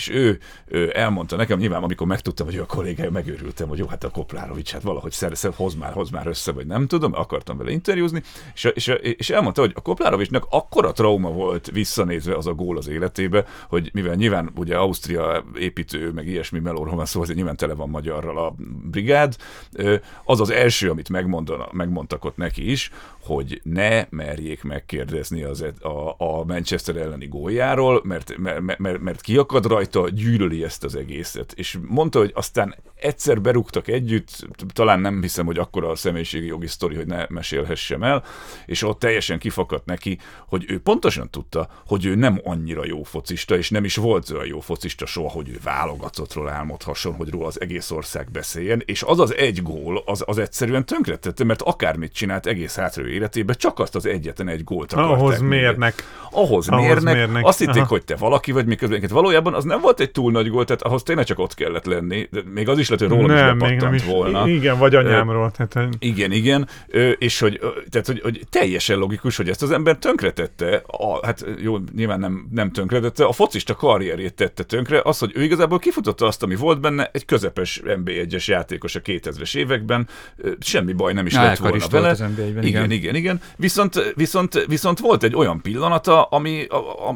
és ő, ő elmondta nekem, nyilván amikor megtudtam, hogy ő a kollégája, megőrültem, hogy jó, hát a Koplárovics, hát valahogy szerszer, hoz már, hoz már össze, vagy nem tudom, akartam vele interjúzni, és, és, és elmondta, hogy a Koplárovicsnak akkora trauma volt visszanézve az a gól az életébe, hogy mivel nyilván ugye Ausztria építő, meg ilyesmi melóról van szó, azért nyilván tele van magyarral a brigád, az az első, amit megmondtak ott neki is, hogy ne merjék megkérdezni az, a, a Manchester elleni góljáról, mert, mert, mert, mert kiakad rajta, gyűlöli ezt az egészet. És mondta, hogy aztán egyszer berúgtak együtt, talán nem hiszem, hogy akkora a személyiségi jogi sztori, hogy ne mesélhessem el, és ott teljesen kifakadt neki, hogy ő pontosan tudta, hogy ő nem annyira jó focista, és nem is volt olyan jó focista soha, hogy ő válogatottról álmodhasson, hogy róla az egész ország beszéljen, és az az egy gól, az, az egyszerűen tönkretette, mert akármit csinált egész hátra életében, csak azt az egyetlen egy gólt akarták. Ahhoz mérnek. Ahhoz, ahhoz mérnek. mérnek. Azt hitték, Aha. hogy te valaki vagy, miközben valójában az nem volt egy túl nagy gól, tehát ahhoz tényleg csak ott kellett lenni. De még az is lehet, hogy rólam nem, is még nem is, volna. Igen, vagy anyámról. Tehát, igen, igen. És hogy, tehát, hogy, hogy, teljesen logikus, hogy ezt az ember tönkretette, a, hát jó, nyilván nem, nem tönkretette, a focista karrierét tette tönkre, az, hogy ő igazából kifutotta azt, ami volt benne, egy közepes NB1-es játékos a 2000-es években, semmi baj nem is Na, lett volna is vele. Az igen, igen, igen, igen. Viszont, viszont, viszont volt egy olyan pillanata, ami,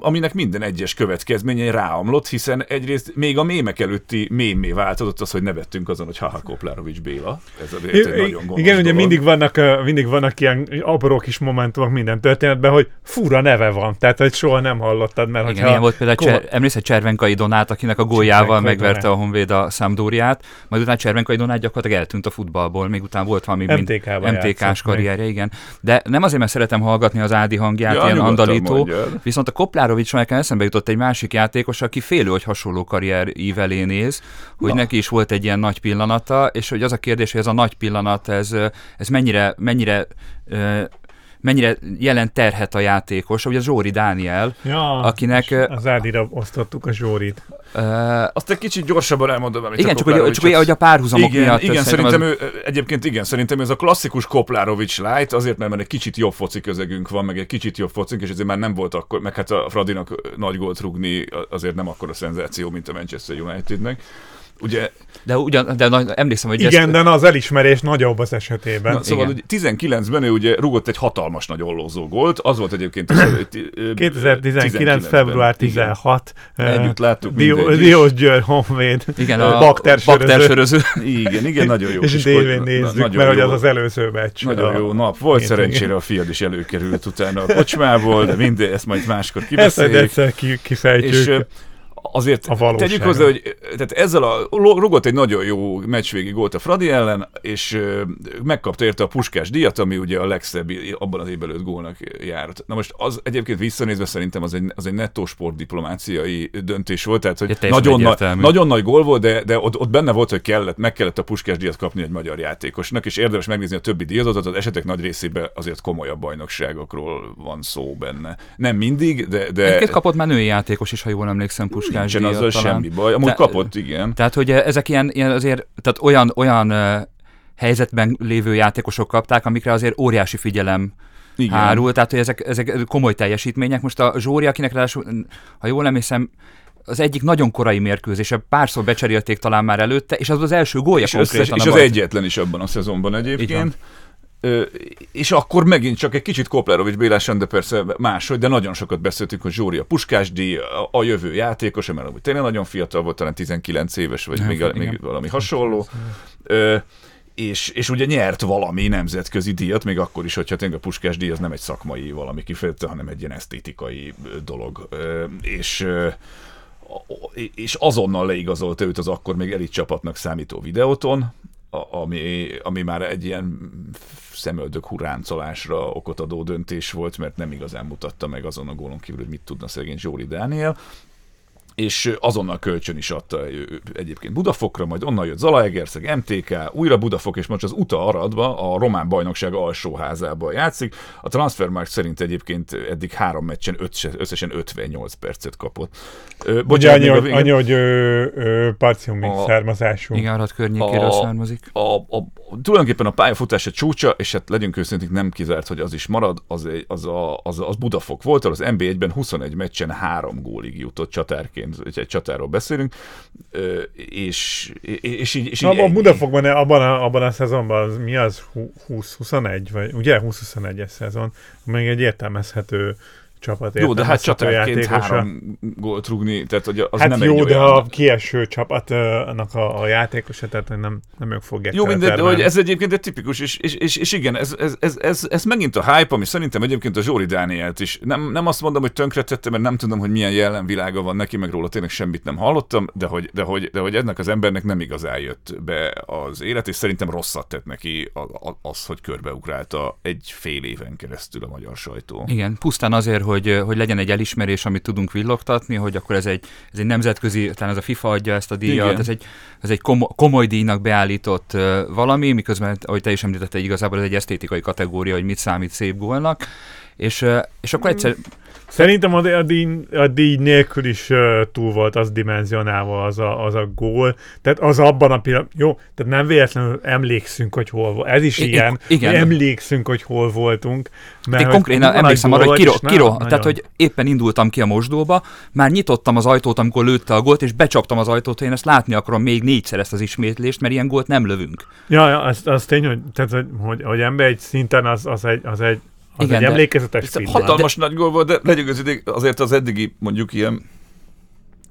aminek minden egyes következménye ráomlott, hiszen egyrészt még a mémek előtti mémé változott az, hogy nevettünk azon, hogy Haha Koplárovics Béla. Ez a egy nagyon gonosz Igen, ugye mindig vannak, mindig vannak ilyen apró kis momentumok minden történetben, hogy fura neve van, tehát hogy soha nem hallottad, mert Igen, ilyen volt például, Cser, emlékszel Cservenkai Donát, akinek a góljával megverte Donát. a Honvéd a Sampdoriát, majd utána Cservenkai Donát gyakorlatilag eltűnt a futballból, még utána volt valami MTK-s karrierje, igen. De nem azért, mert szeretem hallgatni az Ádi hangját, ja, ilyen andalító, viszont a Koplárovics nekem eszembe jutott egy másik játékos, aki félő, hogy hasonló karrier ívelé néz, hogy Na. neki is volt egy ilyen nagy pillanata, és hogy az a kérdés, hogy ez a nagy pillanat, ez, ez mennyire, mennyire mennyire jelent terhet a játékos, ugye Zsóri Dániel, ja, akinek... Az Ádira osztottuk a Zsórit. Uh, Azt egy kicsit gyorsabban elmondom, amit Igen, csak, hogy, csak hogy a párhuzamok igen, miatt. Igen, szerintem az... ő, egyébként igen, szerintem ez a klasszikus Koplárovics light, azért, mert, mert egy kicsit jobb foci közegünk van, meg egy kicsit jobb focink, és ezért már nem volt akkor, meg hát a Fradinak nagy gólt rúgni azért nem akkor a szenzáció, mint a Manchester Unitednek. Ugye, de, ugyan, de na, emlékszem, hogy Igen, ezt... de az elismerés nagyobb az esetében. Na, szóval ugye 19-ben ő ugye rúgott egy hatalmas nagy ollózó gólt, az volt egyébként az, 2019. február 16. Igen. Együtt láttuk Diós Győr Honvéd. Igen, a baktersöröző. Igen, igen, nagyon jó. És dévén nézzük, mert hogy az az előző meccs. Nagyon jó nap. Volt szerencsére a fiad is előkerült utána a kocsmából, de mindegy, ezt majd máskor kibeszéljük. Ezt egyszer kifejtjük. És azért a tegyük hozzá, hogy tehát ezzel a, rugott egy nagyon jó meccsvégi gólt a Fradi ellen, és megkapta érte a Puskás díjat, ami ugye a legszebb abban az évben gólnak járt. Na most az egyébként visszanézve szerintem az egy, az egy nettó sportdiplomáciai döntés volt, tehát hogy nagyon, na, nagyon nagy gól volt, de, de ott, ott, benne volt, hogy kellett, meg kellett a Puskás díjat kapni egy magyar játékosnak, és érdemes megnézni a többi díjazatot, az esetek nagy részében azért komolyabb bajnokságokról van szó benne. Nem mindig, de... de... Egyébként kapott már női játékos is, ha jól emlékszem, Puskás Nincsen azzal talán. semmi baj. Amúgy Te, kapott, igen. Tehát, hogy ezek ilyen, ilyen azért, tehát olyan, olyan uh, helyzetben lévő játékosok kapták, amikre azért óriási figyelem igen. hárul, tehát hogy ezek, ezek komoly teljesítmények. Most a Zsóri, akinek ráadásul, ha jól emlékszem, az egyik nagyon korai mérkőzése, párszor becserélték talán már előtte, és az az első gólja és konkrétan. Összes, és az egyetlen is abban a szezonban egyébként és akkor megint csak egy kicsit Koplerovics Bélásen, de persze máshogy, de nagyon sokat beszéltünk, hogy Zsóri a puskásdi, a, jövő játékos, mert amúgy tényleg nagyon fiatal volt, talán 19 éves, vagy még, még valami hasonló. Ö, és, és ugye nyert valami nemzetközi díjat, még akkor is, hogyha tényleg a Puskás díj az nem egy szakmai valami kifejezte, hanem egy ilyen esztétikai dolog. Ö, és és azonnal leigazolta őt az akkor még elit csapatnak számító videóton, ami, ami már egy ilyen szemöldök huráncolásra okot adó döntés volt, mert nem igazán mutatta meg azon a gólon kívül, hogy mit tudna szegény Zsóri Dániel és azonnal kölcsön is adta egyébként Budafokra, majd onnan jött Zalaegerszeg, MTK, újra Budafok, és most az Uta Aradba, a román bajnokság alsóházában játszik. A Transfermarkt szerint egyébként eddig három meccsen összesen 58 percet kapott. Bocsánat, annyi, hogy, annyi, hogy parciumi származású. Igen, Arad környékéről a, származik. A, a, tulajdonképpen a pályafutása csúcsa, és hát legyünk őszintén nem kizárt, hogy az is marad, az, egy- az, a, az, az Budafok volt, az NB1-ben 21 meccsen három gólig jutott csatárként, egy csatáról beszélünk, és, és, így... És így A, a Budafokban, abban a, abban a szezonban az, mi az? Hu- 20-21, vagy ugye 20-21-es szezon, még egy értelmezhető csapat Jó, de hát értelmezhető csatárként játékosa. három gólt rúgni, tehát hogy az Hát nem jó, egy de olyan... a kieső csapatnak a, a játékosa, tehát hogy nem, nem ők fogják Jó, mindegy, de hogy ez egyébként egy tipikus, és, és, és, és igen, ez, ez, ez, ez, ez, megint a hype, ami szerintem egyébként a Zsóri Dánielt is. Nem, nem azt mondom, hogy tönkretette, mert nem tudom, hogy milyen jellemvilága van neki, meg róla tényleg semmit nem hallottam, de hogy, de hogy, de hogy ennek az embernek nem igazán jött be az élet, és szerintem rosszat tett neki az, hogy körbeugrálta egy fél éven keresztül a magyar sajtó. Igen, pusztán azért, hogy, hogy legyen egy elismerés, amit tudunk villogtatni, hogy akkor ez egy, ez egy nemzetközi, talán ez a FIFA adja ezt a díjat, Igen. ez egy, ez egy komo, komoly díjnak beállított uh, valami, miközben, ahogy te is említetted, igazából ez egy esztétikai kategória, hogy mit számít szép gólnak, és, uh, és akkor egyszer, Szerintem a, a, díj, a díj nélkül is uh, túl volt az dimenzionálva az a, az a gól. Tehát az abban a pillanatban, jó, tehát nem véletlenül emlékszünk, hogy hol volt. Ez is I- ilyen, igen. emlékszünk, hogy hol voltunk. Mert Én konkrétan emlékszem arra, hogy kiro, kiro, na- tehát nagyon- hogy éppen indultam ki a mosdóba, már nyitottam az ajtót, amikor lőtte a gólt, és becsaptam az ajtót, én ezt látni akarom még négyszer ezt az ismétlést, mert ilyen gólt nem lövünk. Ja, ja az, az tény, hogy, tehát, hogy, hogy, hogy ember egy szinten az, az egy, az egy, az Igen, egy de- emlékezetes Ez film. hatalmas nagy gól volt, de idég, azért az eddigi mondjuk ilyen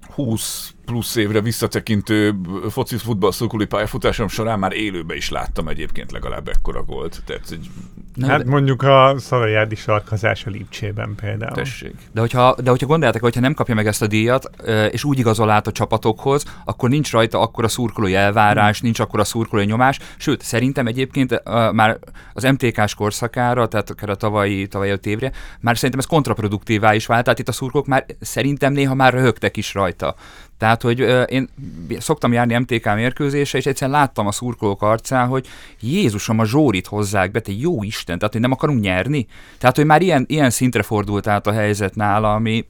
20 plusz évre visszatekintő foci futball szurkolói pályafutásom során már élőben is láttam egyébként legalább ekkora gólt. Tehát, hogy Nem, Hát de, mondjuk a Szalajádi sarkazás a Lipcsében például. tessék. de, hogyha, de hogyha gondoljátok, hogyha nem kapja meg ezt a díjat, és úgy igazol át a csapatokhoz, akkor nincs rajta akkor a szurkolói elvárás, nincs akkor a szurkolói nyomás, sőt, szerintem egyébként már az MTK-s korszakára, tehát akár a tavalyi, tavalyi öt évre, már szerintem ez kontraproduktívá is vált, tehát itt a szurkolók már szerintem néha már röhögtek is rajta. Tehát, hogy ö, én szoktam járni MTK mérkőzésre, és egyszerűen láttam a szurkolók arcán, hogy Jézusom, a Zsórit hozzák be, te jó Isten, tehát, hogy nem akarunk nyerni. Tehát, hogy már ilyen, ilyen szintre fordult át a helyzet nála, ami én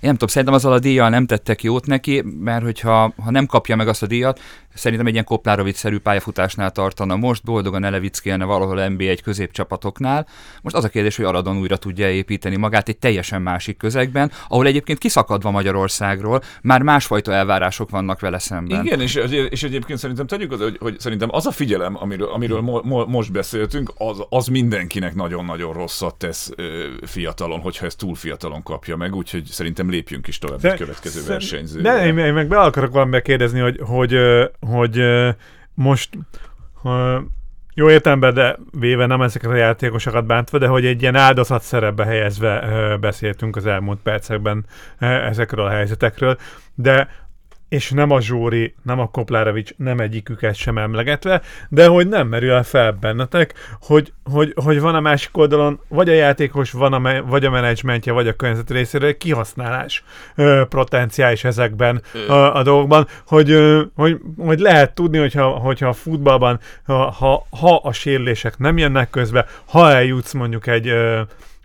nem tudom, szerintem azzal a díjjal nem tettek jót neki, mert hogyha ha nem kapja meg azt a díjat, szerintem egy ilyen Koplárovic-szerű pályafutásnál tartana most, boldogan elevickélne valahol NB1 középcsapatoknál. Most az a kérdés, hogy Aradon újra tudja építeni magát egy teljesen másik közegben, ahol egyébként kiszakadva Magyarországról már másfajta elvárások vannak vele szemben. Igen, és, és egyébként szerintem tegyük az, hogy, hogy szerintem az a figyelem, amiről, amiről mo, mo, most beszéltünk, az, az mindenkinek nagyon-nagyon rosszat tesz ö, fiatalon, hogyha ezt túl fiatalon kapja meg, úgyhogy szerintem lépjünk is tovább egy következő Szer- versenyzőre. De én, én meg be akarok valamibe kérdezni, hogy, hogy, hogy most jó értelemben, de véve nem ezeket a játékosokat bántva, de hogy egy ilyen áldozat szerepbe helyezve beszéltünk az elmúlt percekben ezekről a helyzetekről, de és nem a Zsóri, nem a Koplárevics, nem egyiküket sem emlegetve, de hogy nem merül el fel bennetek, hogy, hogy, hogy van a másik oldalon, vagy a játékos, van a, me- vagy a menedzsmentje, vagy a környezet részéről egy kihasználás ö, potenciális ezekben a, a dolgokban, hogy, ö, hogy, hogy lehet tudni, hogyha, hogyha a futballban, ha, ha, ha a sérülések nem jönnek közbe, ha eljutsz mondjuk egy ö,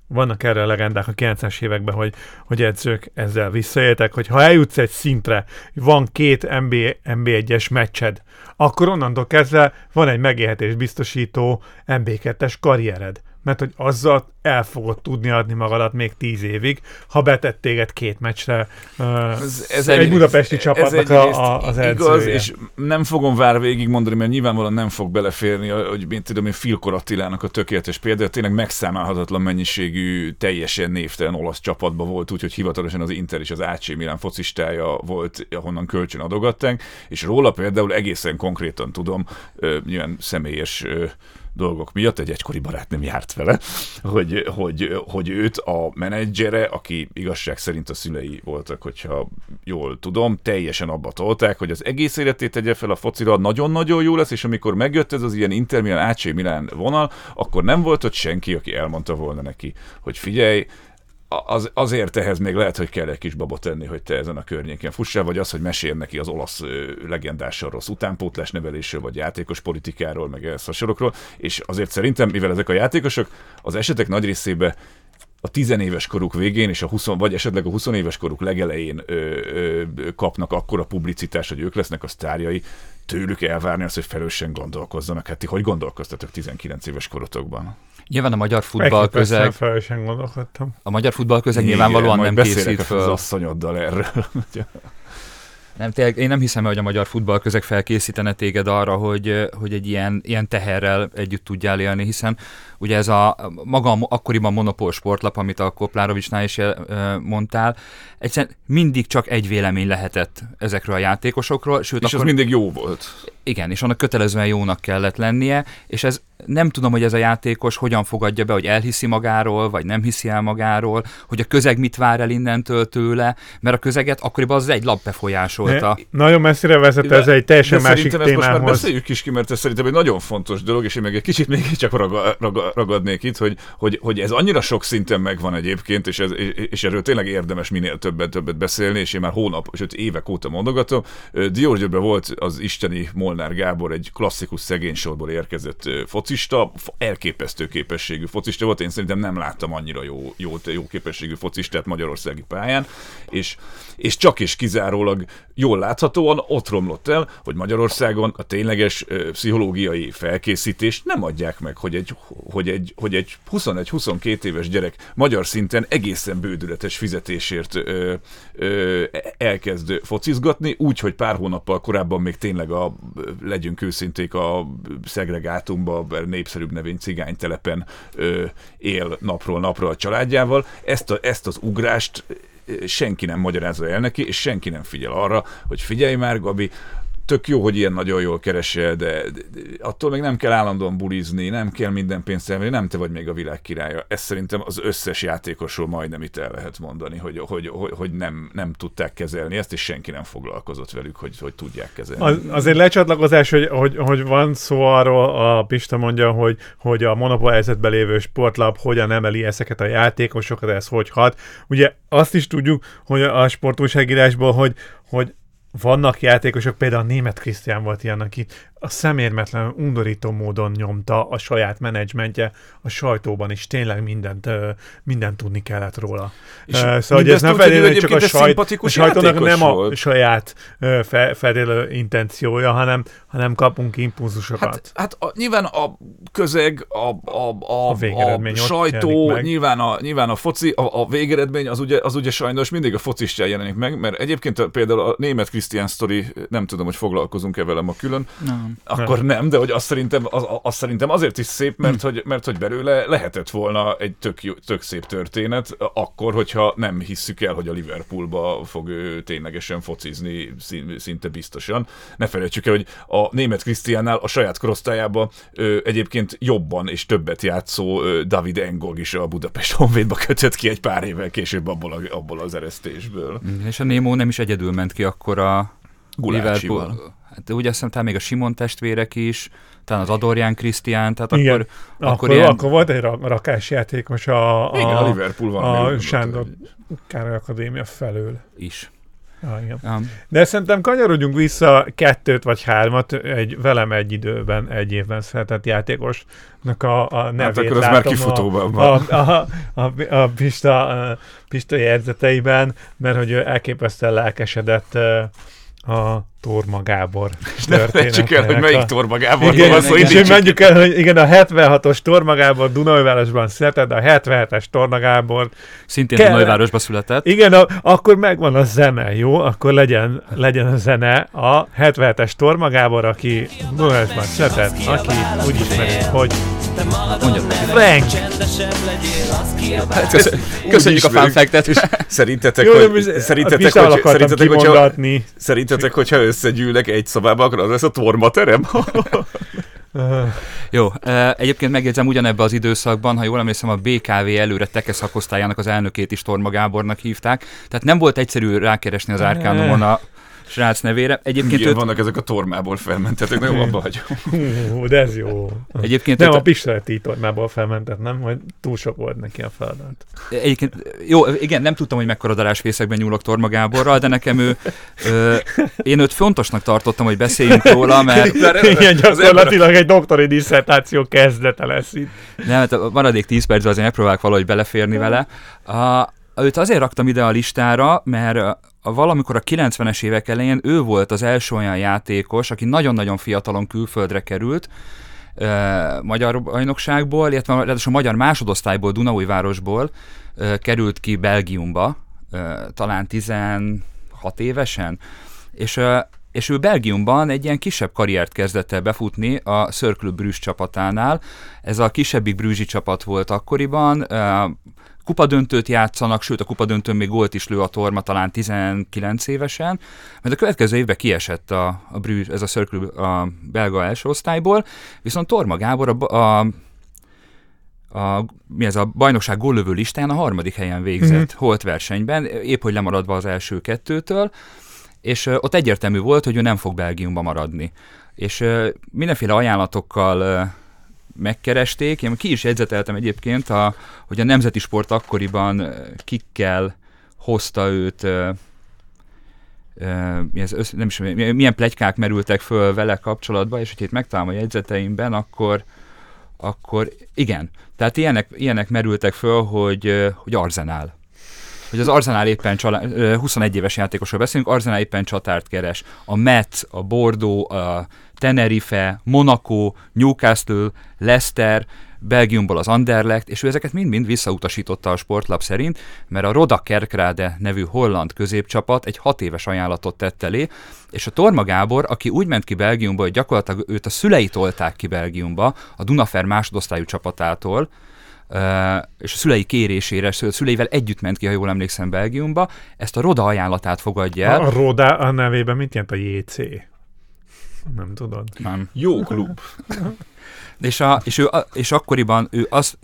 vannak erre legendák a 90-es években, hogy, hogy edzők ezzel visszaéltek, hogy ha eljutsz egy szintre, van két NB, NB1-es meccsed, akkor onnantól kezdve van egy megélhetés biztosító NB2-es karriered. Mert hogy azzal el fogod tudni adni magadat még tíz évig, ha betett téged két meccsre uh, ez, ez egy, egy budapesti csapatnak a, a, az edzője. igaz, és nem fogom vár végig mondani, mert nyilvánvalóan nem fog beleférni, hogy mint tudom én, Filkor Attilának a tökéletes példa, tényleg megszámálhatatlan mennyiségű, teljesen névtelen olasz csapatban volt, úgyhogy hivatalosan az Inter és az AC Milan focistája volt, ahonnan kölcsön adogatták, és róla például egészen konkrétan tudom, ö, nyilván személyes ö, dolgok miatt, egy egykori barát nem járt vele, hogy, hogy, hogy őt a menedzsere, aki igazság szerint a szülei voltak, hogyha jól tudom, teljesen abba tolták, hogy az egész életét tegye fel a focira, nagyon-nagyon jó lesz, és amikor megjött ez az ilyen Inter Milan, AC Milan vonal, akkor nem volt ott senki, aki elmondta volna neki, hogy figyelj, az, azért ehhez még lehet, hogy kell egy kis babot tenni, hogy te ezen a környéken fussál, vagy az, hogy mesél neki az olasz ö, legendással rossz utánpótlás nevelésről, vagy játékos politikáról, meg ehhez hasonlókról, és azért szerintem, mivel ezek a játékosok az esetek nagy részében a tizenéves koruk végén és a 20, vagy esetleg a 20 éves koruk legelején ö, ö, kapnak akkora publicitást, hogy ők lesznek a sztárjai, tőlük elvárni azt, hogy felelősen gondolkozzanak. Hát ti hogy gondolkoztatok 19 éves korotokban? Nyilván a magyar futball közeg, felesen gondolkodtam. a magyar futball közeg Igen, nyilvánvalóan nem készít az föl. asszonyoddal erről. Nem, tényleg, én nem hiszem, hogy a magyar futball közeg felkészítene téged arra, hogy, hogy egy ilyen, ilyen teherrel együtt tudjál élni, hiszen ugye ez a maga a akkoriban monopól sportlap, amit a Koplárovicsnál is ö, mondtál, egyszerűen mindig csak egy vélemény lehetett ezekről a játékosokról, sőt és az akkor, mindig jó volt. Igen, és annak kötelezően jónak kellett lennie, és ez nem tudom, hogy ez a játékos hogyan fogadja be, hogy elhiszi magáról, vagy nem hiszi el magáról, hogy a közeg mit vár el innentől tőle, mert a közeget akkoriban az egy lap befolyásolta. Nagyon messzire vezet ez egy teljesen de másik ezt most már témához. beszéljük is ki, mert ez szerintem egy nagyon fontos dolog, és én meg egy kicsit még csak raga, raga, ragadnék itt, hogy, hogy, hogy ez annyira sok szinten megvan egyébként, és, ez, és erről tényleg érdemes minél többet, többet beszélni, és én már hónap, sőt évek óta mondogatom. Ö, Diósgyőrben volt az isteni Molnár Gábor, egy klasszikus szegénysorból érkezett focista, elképesztő képességű focista volt, én szerintem nem láttam annyira jó, jó, jó képességű focistát magyarországi pályán, és, és csak és kizárólag jól láthatóan ott romlott el, hogy Magyarországon a tényleges pszichológiai felkészítést nem adják meg, hogy egy, hogy egy, hogy egy 21-22 éves gyerek magyar szinten egészen bődületes fizetésért ö, ö, elkezd focizgatni, úgy, hogy pár hónappal korábban még tényleg a, legyünk őszinték, a szegregátumba népszerűbb nevény cigánytelepen él napról napra a családjával. Ezt, a, ezt az ugrást senki nem magyarázza el neki, és senki nem figyel arra, hogy figyelj már, Gabi, tök jó, hogy ilyen nagyon jól keresel, de, attól még nem kell állandóan bulizni, nem kell minden pénzt elvenni, nem te vagy még a világ királya. Ez szerintem az összes játékosról majdnem itt el lehet mondani, hogy, hogy, hogy, hogy nem, nem tudták kezelni ezt, és senki nem foglalkozott velük, hogy, hogy tudják kezelni. Az, azért lecsatlakozás, hogy, hogy, hogy van szó arról, a Pista mondja, hogy, hogy a monopól helyzetben lévő sportlap hogyan emeli ezeket a játékosokat, ez hogy hat. Ugye azt is tudjuk, hogy a sportújságírásból, hogy, hogy vannak játékosok, például a német Krisztián volt ilyen, aki a szemérmetlen, undorító módon nyomta a saját menedzsmentje a sajtóban is, tényleg mindent, mindent tudni kellett róla. És szóval, hogy ez nem feltétlenül csak a, sajt, a szimpatikus sajtónak nem a volt. saját fe, feltétlenül intenciója, hanem, hanem kapunk impulzusokat. Hát, hát a, nyilván a közeg, a, a, a, A a, végeredmény a ott sajtó, nyilván a, nyilván a foci, a, a végeredmény az ugye, az ugye sajnos mindig a focistján jelenik meg, mert egyébként például a német Krisztián sztori, nem tudom, hogy foglalkozunk-e velem a külön, Nem. akkor nem, de hogy azt szerintem, az, az szerintem azért is szép, mert, hogy, mert hogy belőle lehetett volna egy tök, jó, tök szép történet, akkor, hogyha nem hisszük el, hogy a Liverpoolba fog ő ténylegesen focizni szinte biztosan. Ne felejtsük el, hogy a német Krisztiánnál a saját korosztályában ö, egyébként jobban és többet játszó ö, David Engog is a Budapest Honvédba kötött ki egy pár évvel később abból, a, abból az eresztésből. És a Némó nem is egyedül ment ki akkor a Gulácsival. Liverpool. Hát ugye azt hiszem, talán még a Simon testvérek is, talán az Adorján Krisztián, tehát Igen. akkor, Akkor, akkor ilyen- akkor volt egy ra- rakásjátékos a, a, Igen, a Liverpool van. a Sándor Károly Akadémia felől. is. Ah, igen. Um, De szerintem kanyarodjunk vissza kettőt vagy hármat egy velem egy időben, egy évben született játékosnak a, a nevét Hát akkor az már kifutóban a, van. a, a, a, a, Pista, a Pista jegyzeteiben, mert hogy ő elképesztően lelkesedett a Torma Gábor Ne felejtsük el, hogy történetének melyik a- Torba Gábor igen, van szó. és hogy mondjuk el, hogy igen, a 76-os Torma Gábor Dunajvárosban született, a 77-es Torma Gábor szintén Kell- Dunajvárosba született. igen, a, akkor megvan a zene, jó? Akkor legyen, legyen a zene a 77-es Torma Gábor, aki Dunajvárosban született, aki úgy ismerjük, hogy Mondjad. Frank. Hát köszönjük, köszönjük a fanfektet. Szerintetek, Jó, hogy, hogy szerintetek, hogy, szerintetek, hogyha, szerintetek, hogyha összegyűlnek egy szobába, akkor az lesz a tormaterem? Jó, egyébként megjegyzem ugyanebben az időszakban, ha jól emlékszem, a BKV előre Teke szakosztályának az elnökét is Torma Gábornak hívták, tehát nem volt egyszerű rákeresni az Árkánumon a srác nevére. Egyébként Igen, őt, vannak ezek a tormából felmentetek, nagyon abba hagyom. Hú, de ez jó. egyébként Nem őt, a pistoletti tormából felmentett, nem? Hogy túl sok volt neki a feladat. Egyébként, jó, igen, nem tudtam, hogy mekkora darásfészekben nyúlok Torma Gáborral, de nekem ő, ö, én őt fontosnak tartottam, hogy beszéljünk róla, mert Igen, gyakorlatilag egy doktori diszertáció kezdete lesz itt. nem, hát a maradék 10 percben azért megpróbálok valahogy beleférni vele. A, őt azért raktam ide a listára, mert a, valamikor a 90-es évek elején ő volt az első olyan játékos, aki nagyon-nagyon fiatalon külföldre került, magyar bajnokságból, illetve ráadásul magyar másodosztályból, Dunaújvárosból ö, került ki Belgiumba, talán 16 évesen, és, és ő Belgiumban egy ilyen kisebb karriert kezdett el befutni a Circle Bruges csapatánál. Ez a kisebbik brüzsi csapat volt akkoriban, kupadöntőt játszanak, sőt a kupadöntőn még gólt is lő a Torma talán 19 évesen, mert a következő évben kiesett a, a Bruges, ez a Circle a belga első osztályból, viszont Torma Gábor a, a a, mi ez a bajnokság góllövő listán a harmadik helyen végzett Mhm. mm-hmm. holt versenyben, épp hogy lemaradva az első kettőtől, és ott egyértelmű volt, hogy ő nem fog Belgiumba maradni. És mindenféle ajánlatokkal megkeresték, én ki is jegyzeteltem egyébként, a, hogy a Nemzeti Sport akkoriban kikkel hozta őt, ö, ö, ez, nem is, milyen plegykák merültek föl vele kapcsolatban, és hogyha itt megtalálom a jegyzeteimben, akkor akkor igen. Tehát ilyenek, ilyenek merültek föl, hogy, hogy Arzenál. Hogy az Arzenál éppen csalá, ö, 21 éves játékosról beszélünk, Arzenál éppen csatárt keres. A Met, a Bordeaux, a Tenerife, Monaco, Newcastle, Leicester, Belgiumból az Anderlecht, és ő ezeket mind-mind visszautasította a sportlap szerint, mert a Roda Kerkrade nevű holland középcsapat egy hat éves ajánlatot tett elé, és a Torma Gábor, aki úgy ment ki Belgiumba, hogy gyakorlatilag őt a szülei tolták ki Belgiumba, a Dunafer másodosztályú csapatától, és a szülei kérésére, a szüleivel együtt ment ki, ha jól emlékszem, Belgiumba, ezt a Roda ajánlatát fogadja el. A Roda a nevében mit jelent a JC? Nem tudod. Nem. Jó klub. És, a, és, ő, és akkoriban ő az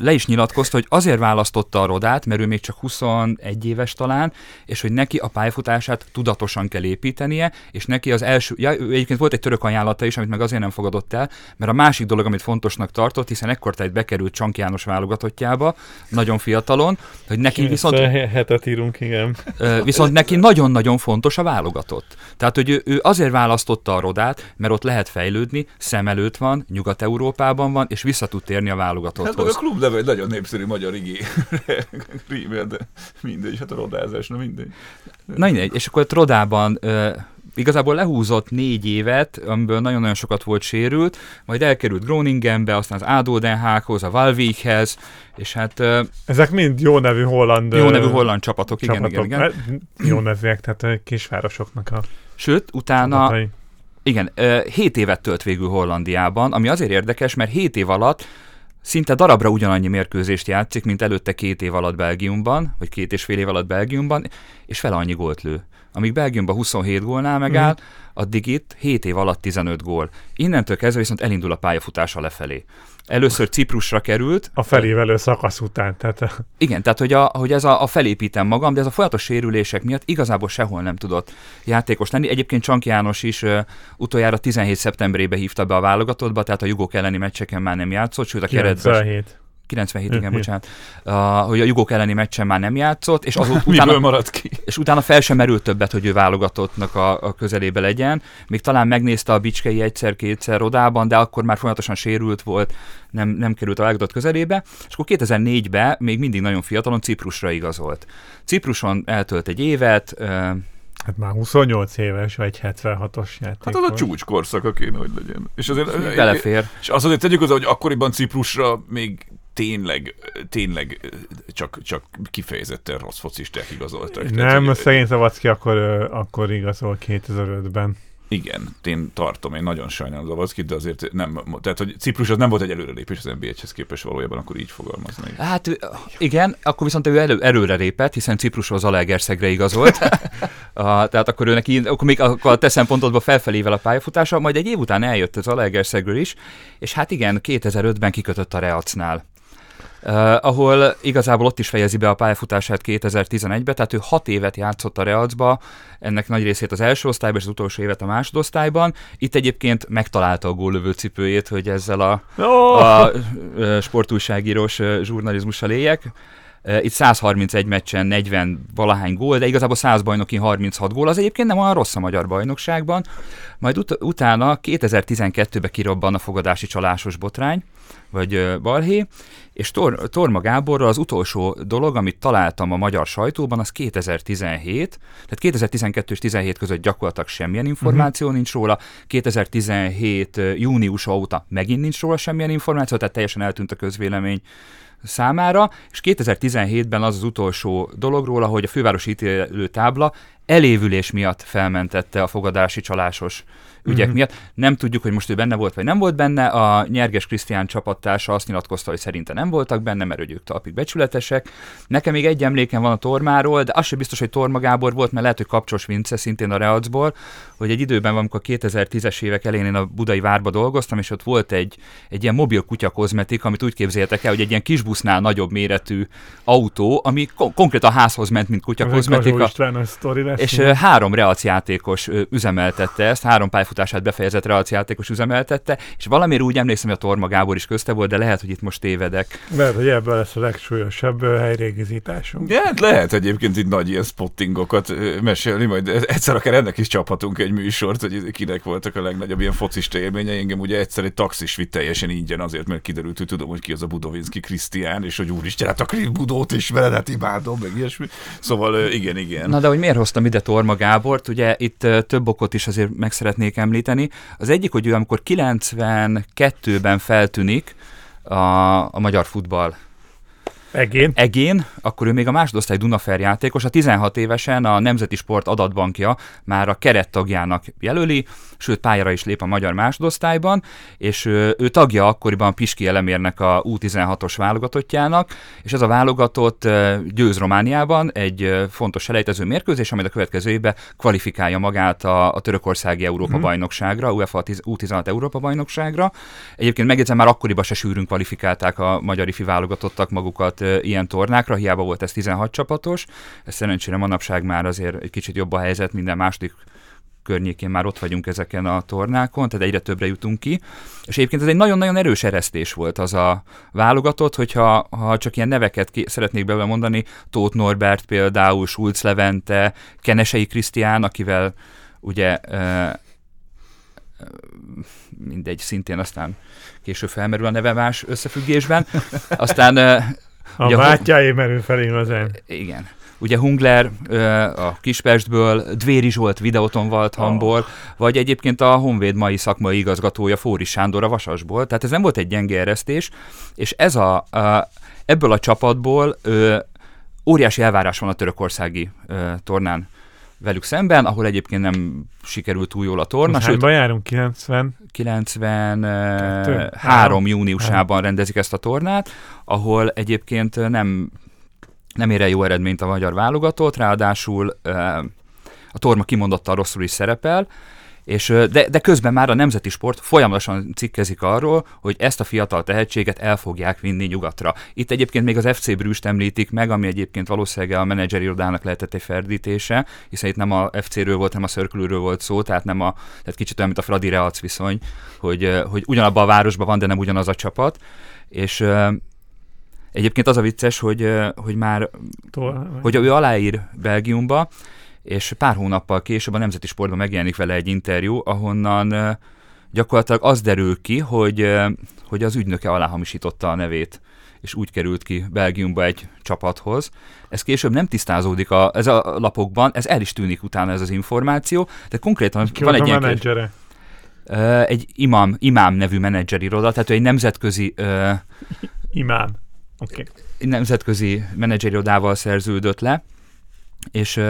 le is nyilatkozta, hogy azért választotta a Rodát, mert ő még csak 21 éves talán, és hogy neki a pályafutását tudatosan kell építenie, és neki az első, ja, ő egyébként volt egy török ajánlata is, amit meg azért nem fogadott el, mert a másik dolog, amit fontosnak tartott, hiszen ekkortájt bekerült Csank János válogatottjába, nagyon fiatalon, hogy neki viszont hetet írunk, igen. Viszont neki nagyon-nagyon fontos a válogatott. Tehát, hogy ő, ő azért választotta a Rodát, mert ott lehet fejlődni, szem előtt van, Nyugat-Európában van, és vissza tud térni a Hát meg a válogatotthoz. klub neve egy nagyon népszerű magyar igé. Rímel, de mindegy, hát a rodázás, na mindegy. Na mindegy, és akkor ott Rodában ö, igazából lehúzott négy évet, amiből nagyon-nagyon sokat volt sérült, majd elkerült Groningenbe, aztán az Ádó Den Haaghoz, a Valvíkhez, és hát ö, Ezek mind jó nevű holland jó nevű holland csapatok, igen, csapatok. igen, igen. Hát, Jó nevűek, tehát kisvárosoknak a Sőt, utána csapatai. Igen, 7 évet tölt végül Hollandiában, ami azért érdekes, mert 7 év alatt szinte darabra ugyanannyi mérkőzést játszik, mint előtte két év alatt Belgiumban, vagy két és fél év alatt Belgiumban, és fele annyi gólt lő. Amíg Belgiumban 27 gólnál megáll, addig itt 7 év alatt 15 gól. Innentől kezdve viszont elindul a pályafutása lefelé. Először Ciprusra került, A felévelő szakasz után, tehát ö, igen, tehát hogy, a, hogy ez a, a felépítem magam, de ez a folyamatos sérülések miatt igazából sehol nem tudott játékos lenni. Egyébként Csank János is uh, utoljára 17 szeptemberében hívta be a válogatottba, tehát a jugók elleni meccseken már nem játszott, sőt a keretben 97. 97, igen, bocsánat, uh, hogy a jugók elleni meccsen már nem játszott, és azóta utána, maradt ki? és utána fel sem merült többet, hogy ő válogatottnak a, a közelébe legyen. Még talán megnézte a Bicskei egyszer-kétszer Rodában, de akkor már folyamatosan sérült volt, nem, nem került a válogatott közelébe. És akkor 2004-ben még mindig nagyon fiatalon Ciprusra igazolt. Cipruson eltölt egy évet, ö, Hát már 28 éves, vagy 76-os játék. Hát az a csúcs korszaka kéne, hogy legyen. És azért, belefér. És azt azért tegyük hozzá, hogy akkoriban Ciprusra még tényleg, tényleg csak, csak kifejezetten rossz focisták igazoltak. Tehát, Nem, hogy- szegény Zavacki akkor, akkor igazol 2005-ben. Igen, én tartom, én nagyon sajnálom Zavackit, de azért nem, tehát hogy Ciprus az nem volt egy előrelépés az NBA-hez képest valójában, akkor így fogalmaznék. Hát igen, akkor viszont ő elő, előre lépett, hiszen Ciprusról Zalaegerszegre igazolt. a, tehát akkor ő neki, akkor még akkor a te szempontodban felfelével a pályafutása, majd egy év után eljött az Zalaegerszegről is, és hát igen, 2005-ben kikötött a Reacnál. Uh, ahol igazából ott is fejezi be a pályafutását 2011-ben, tehát ő hat évet játszott a Realcba, ennek nagy részét az első osztályban, és az utolsó évet a másodosztályban. Itt egyébként megtalálta a góllövő cipőjét, hogy ezzel a, Oh! a, a sportújságírós zsurnalizmussal éljek. Ö, Itt 131 meccsen 40 valahány gól, de igazából 100 bajnoki 36 gól, az egyébként nem olyan rossz a magyar bajnokságban. Majd ut- utána 2012-ben kirobban a fogadási csalásos botrány, vagy ö, balhé, és Tor- Torma Gáborral az utolsó dolog, amit találtam a magyar sajtóban, az 2017, tehát 2012 és 17 között gyakorlatilag semmilyen információ uh-huh. nincs róla, 2017 ö, június óta megint nincs róla semmilyen információ, tehát teljesen eltűnt a közvélemény számára, és 2017-ben az az utolsó dolog róla, hogy a fővárosi ítélő tábla elévülés miatt felmentette a fogadási csalásos ügyek Mhm. mm-hmm. miatt. Nem tudjuk, hogy most ő benne volt, vagy nem volt benne. A Nyerges Krisztián csapattársa azt nyilatkozta, hogy szerinte nem voltak benne, mert ők talpig becsületesek. Nekem még egy emlékem van a Tormáról, de az sem biztos, hogy Torma Gábor volt, mert lehet, hogy Kapcsos Vince, szintén a Reacból, hogy egy időben, amikor 2010-es évek elején én a budai várba dolgoztam, és ott volt egy, egy ilyen mobil kutya kozmetik, amit úgy képzeljetek el, hogy egy ilyen kis busznál nagyobb méretű autó, ami kon- konkrétan a házhoz ment, mint kutya kozmetika. Istvános sztori lesz. És ö, három Reac játékos ö, üzemeltette ezt, három pályafutását befejezett Reac játékos üzemeltette, és valamiért úgy emlékszem, hogy a Torma Gábor is közte volt, de lehet, hogy itt most tévedek. Lehet, hogy ebből lesz a legsúlyosabb helyrégizításunk. Ja, hát lehet egyébként így nagy ilyen spottingokat mesélni, majd egyszer akár ennek is csaphatunk egy műsort, hogy kinek voltak a legnagyobb ilyen focista élményei. Engem ugye egyszer egy taxis vitt teljesen ingyen azért, mert kiderült, hogy tudom, hogy ki az a Budovinski Krisztián, és hogy úristen, hát a Budót ismered, hát imádom, meg ilyesmi. Szóval igen, igen. Na de hogy miért hoztam ide Torma Gábort? Ugye itt több okot is azért meg szeretnék említeni. Az egyik, hogy ő amikor 92-ben feltűnik a, a magyar futball Egén. egén, akkor ő még a másodosztály Dunafer játékos, a 16 évesen a Nemzeti Sport adatbankja már a kerettagjának jelöli, sőt pályára is lép a magyar másodosztályban, és ő, ő tagja akkoriban Piski Elemérnek a U16-os válogatottjának, és ez a válogatott győz Romániában egy fontos selejtező mérkőzés, amely a következő évben kvalifikálja magát a, a törökországi Európa-bajnokságra, UEFA tiz- U16 Európa-bajnokságra. Egyébként megjegyzem, már akkoriban se sűrűn kvalifikálták a magyar ifi válogatottak magukat ilyen tornákra, hiába volt ez 16 csapatos. Ez szerencsére manapság már azért egy kicsit jobb a helyzet, minden második környékén már ott vagyunk ezeken a tornákon, tehát egyre többre jutunk ki. És egyébként ez egy nagyon-nagyon erős eresztés volt az a válogatott, hogyha ha csak ilyen neveket ki, szeretnék belőle mondani, Tóth Norbert például, Schulz Levente, Kenesei Krisztián, akivel ugye e, mindegy, szintén aztán később felmerül a neve más összefüggésben. Aztán A Ugye, bátyáé merül fel igazán. igen. Ugye Hungler a Kispestből, Dvéri Zsolt Videoton Waldhamból, vagy egyébként a Honvéd mai szakmai igazgatója Fóri Sándor a Vasasból. Tehát ez nem volt egy gyenge eresztés, és ez a, a ebből a csapatból ö, óriási elvárás van a törökországi ö, tornán velük szemben, ahol egyébként nem sikerült túl jól a torna, Most sőt járunk? 90? 93 Három. júniusában rendezik ezt a tornát, ahol egyébként nem, nem ér el jó eredményt a magyar válogatott, ráadásul eh, a torma kimondottan rosszul is szerepel, és, de, de közben már a nemzeti sport folyamatosan cikkezik arról, hogy ezt a fiatal tehetséget el fogják vinni nyugatra. Itt egyébként még az FC Brüst említik meg, ami egyébként valószínűleg a menedzseri irodának lehetett egy ferdítése, hiszen itt nem a FC-ről volt, hanem a Circle-ről volt szó, tehát nem a, tehát kicsit olyan, mint a Fradi Reac viszony, hogy, hogy ugyanabban a városban van, de nem ugyanaz a csapat. És egyébként az a vicces, hogy, hogy már hogy ő aláír Belgiumba, és pár hónappal később a Nemzeti Sportban megjelenik vele egy interjú, ahonnan gyakorlatilag az derül ki, hogy, hogy az ügynöke aláhamisította a nevét és úgy került ki Belgiumba egy csapathoz. Ez később nem tisztázódik a, ez a lapokban, ez el is tűnik utána ez az információ, de konkrétan Ki van egy ilyen menedzsere? egy imám, imám nevű menedzseriroda, tehát egy nemzetközi Imám. Oké. Okay. nemzetközi menedzserirodával szerződött le, és,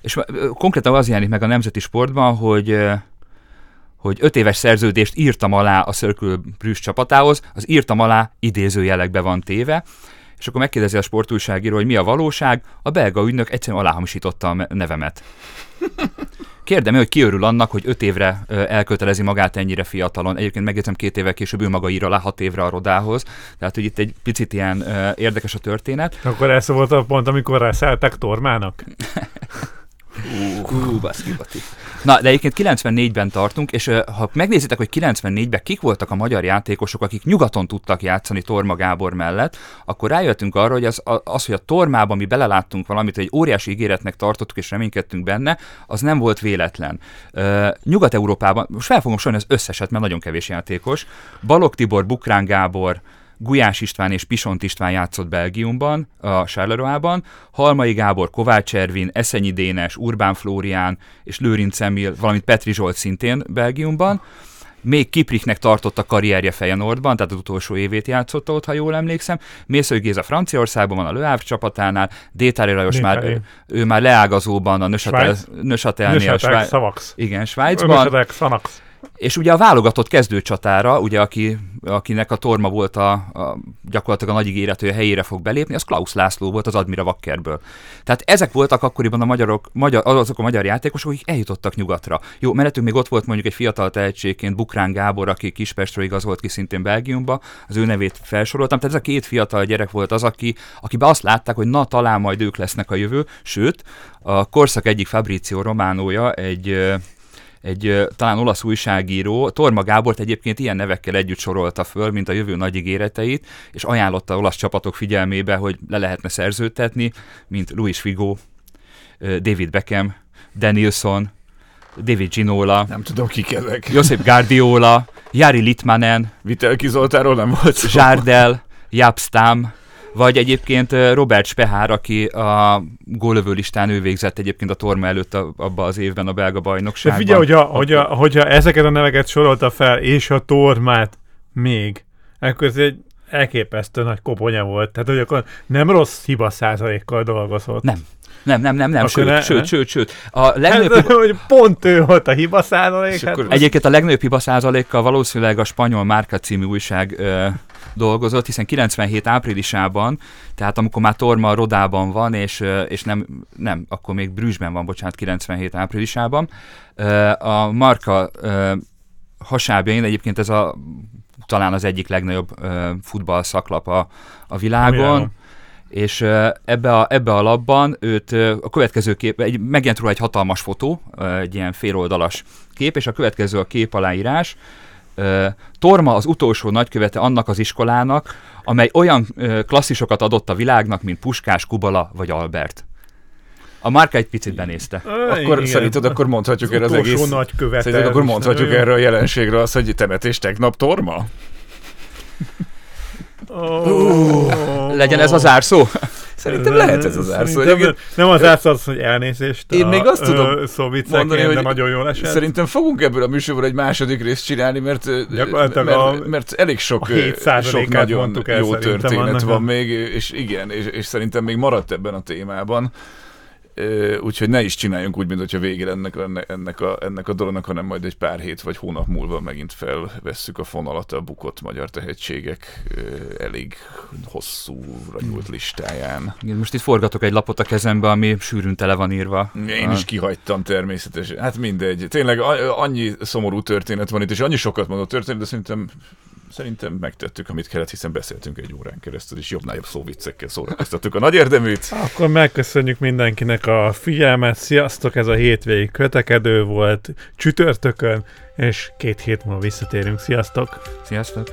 és konkrétan az jelenik meg a nemzeti sportban, hogy hogy öt éves szerződést írtam alá a Circle Brüss csapatához, az írtam alá idézőjelekbe van téve, és akkor megkérdezi a sportújságíró, hogy mi a valóság, a belga ügynök egyszerűen aláhamisította a me- nevemet. Kérdem, hogy ki örül annak, hogy öt évre elkötelezi magát ennyire fiatalon. Egyébként megjegyzem, két évvel később ő maga ír alá hat évre a rodához. Tehát, hogy itt egy picit ilyen érdekes a történet. Akkor ez volt a pont, amikor rászálltak Tormának? Baszki, Bati. Na, de egyébként 94-ben tartunk, és ha megnézitek, hogy 94-ben kik voltak a magyar játékosok, akik nyugaton tudtak játszani Torma Gábor mellett, akkor rájöttünk arra, hogy az, az hogy a Tormában mi beleláttunk valamit, egy óriási ígéretnek tartottuk és reménykedtünk benne, az nem volt véletlen. Nyugat-Európában, most fel fogom sorolni az összeset, mert nagyon kevés játékos, Balog Tibor, Bukrán Gábor, Gulyás István és Pisont István játszott Belgiumban, a Charleroi-ban, Halmai Gábor, Kovács Ervin, Eszenyi Dénes, Urbán Flórián és Lőrinc Emil, valamint Petri Zsolt szintén Belgiumban. Még Kipriknek tartott a karrierje Feyenoordban, tehát az utolsó évét játszotta ott, ha jól emlékszem. Mészői Géza Franciaországban van a Havre csapatánál, Détári Lajos már, Détári. ő, ő már leágazóban a Neuchâtel- Svájc. Neuchâtelnél, Nösetek, Svá- Szavax. igen, Svájcban. Szanax. És ugye a válogatott kezdőcsatára, ugye aki, akinek a torma volt a, a gyakorlatilag a nagy ígéret, hogy a helyére fog belépni, az Klaus László volt az Admira Vakkerből. Tehát ezek voltak akkoriban a magyarok, magyar, azok a magyar játékosok, akik eljutottak nyugatra. Jó, mellettünk még ott volt mondjuk egy fiatal tehetségként Bukrán Gábor, aki Kispestről igazolt ki szintén Belgiumba, az ő nevét felsoroltam. Tehát ez a két fiatal gyerek volt az, aki, akiben azt látták, hogy na talán majd ők lesznek a jövő, sőt, a korszak egyik Fabrizio Románója egy egy talán olasz újságíró, Torma Gábort egyébként ilyen nevekkel együtt sorolta föl, mint a jövő nagy ígéreteit, és ajánlotta olasz csapatok figyelmébe, hogy le lehetne szerződtetni, mint Luis Figo, David Beckham, Danielson, David Ginola, Nem tudom, kik ezek. Josep Guardiola, Jari Litmanen, Vitelki Zoltáról nem volt szó. Zsárdel, Japstam, vagy egyébként Robert Spehár, aki a gólövő listán ő végzett egyébként a Torma előtt a, abba az évben a belga De bajnokságban. figyelj, hogyha, hogyha, hogyha ezeket a neveket sorolta fel, és a tormát még, akkor ez egy elképesztő nagy koponya volt. Tehát, hogy akkor nem rossz hiba százalékkal dolgozott. Nem. Nem, nem, nem, nem, sőt, ne- sőt, sőt, sőt. A legnagyobb, Hát, hogy pont ő volt a hiba százalék. Hát, akkor- egyébként a legnagyobb hiba százalékkal valószínűleg a spanyol Márka című újság ö, dolgozott, hiszen 97 áprilisában, tehát amikor már Torma Rodában van, és, és nem, nem, akkor még Brüsszben van, bocsánat, 97 áprilisában, a Marka hasábjain egyébként ez a talán az egyik legnagyobb ö, futball szaklap a, a világon, és ö, ebbe a, ebbe a labban őt ö, a következő kép, egy, megjelent róla egy hatalmas fotó, ö, egy ilyen féloldalas kép, és a következő a kép aláírás. Torma az utolsó nagykövete annak az iskolának, amely olyan klasszisokat adott a világnak, mint Puskás, Kubala vagy Albert. A Márka egy picit benézte. Ö, Akkor igen. szerinted akkor mondhatjuk erre az utolsó egész... nagy. Szerinted akkor mondhatjuk erre a jelenségre azt, hogy temetés tegnap torma? Oh, Legyen ez az árszó? Szerintem lehet ez az árszó. Szerintem Egyébként Nem az árszó az, hogy elnézést. Én a, még azt tudom ö, szó viccekért, mondani, de hogy nagyon jól esett. Szerintem fogunk ebből a műsorból egy második részt csinálni, mert, mert, a- mert elég sok, a ö, 7%-át sok nagyon jó történet van még, és igen, és, és szerintem még maradt ebben a témában. Úgyhogy ne is csináljunk úgy, mint hogyha vége ennek, ennek, a, ennek a dolognak, hanem majd egy pár hét vagy hónap múlva megint felvesszük a fonalat a bukott magyar tehetségek elég hosszúra nyúlt listáján. Igen, Most itt forgatok egy lapot a kezembe, ami sűrűn tele van írva. Én is kihagytam természetesen. Hát mindegy. Tényleg annyi szomorú történet van itt, és annyi sokat mondott történet, de szerintem Szerintem megtettük, amit kellett, hiszen beszéltünk egy órán keresztül, és jobbnál jobb szóviccekkel szórakoztattuk a nagy érdeműt. Akkor megköszönjük mindenkinek a figyelmet, sziasztok, ez a hétvégi kötekedő volt csütörtökön, és két hét múlva visszatérünk, sziasztok! Sziasztok!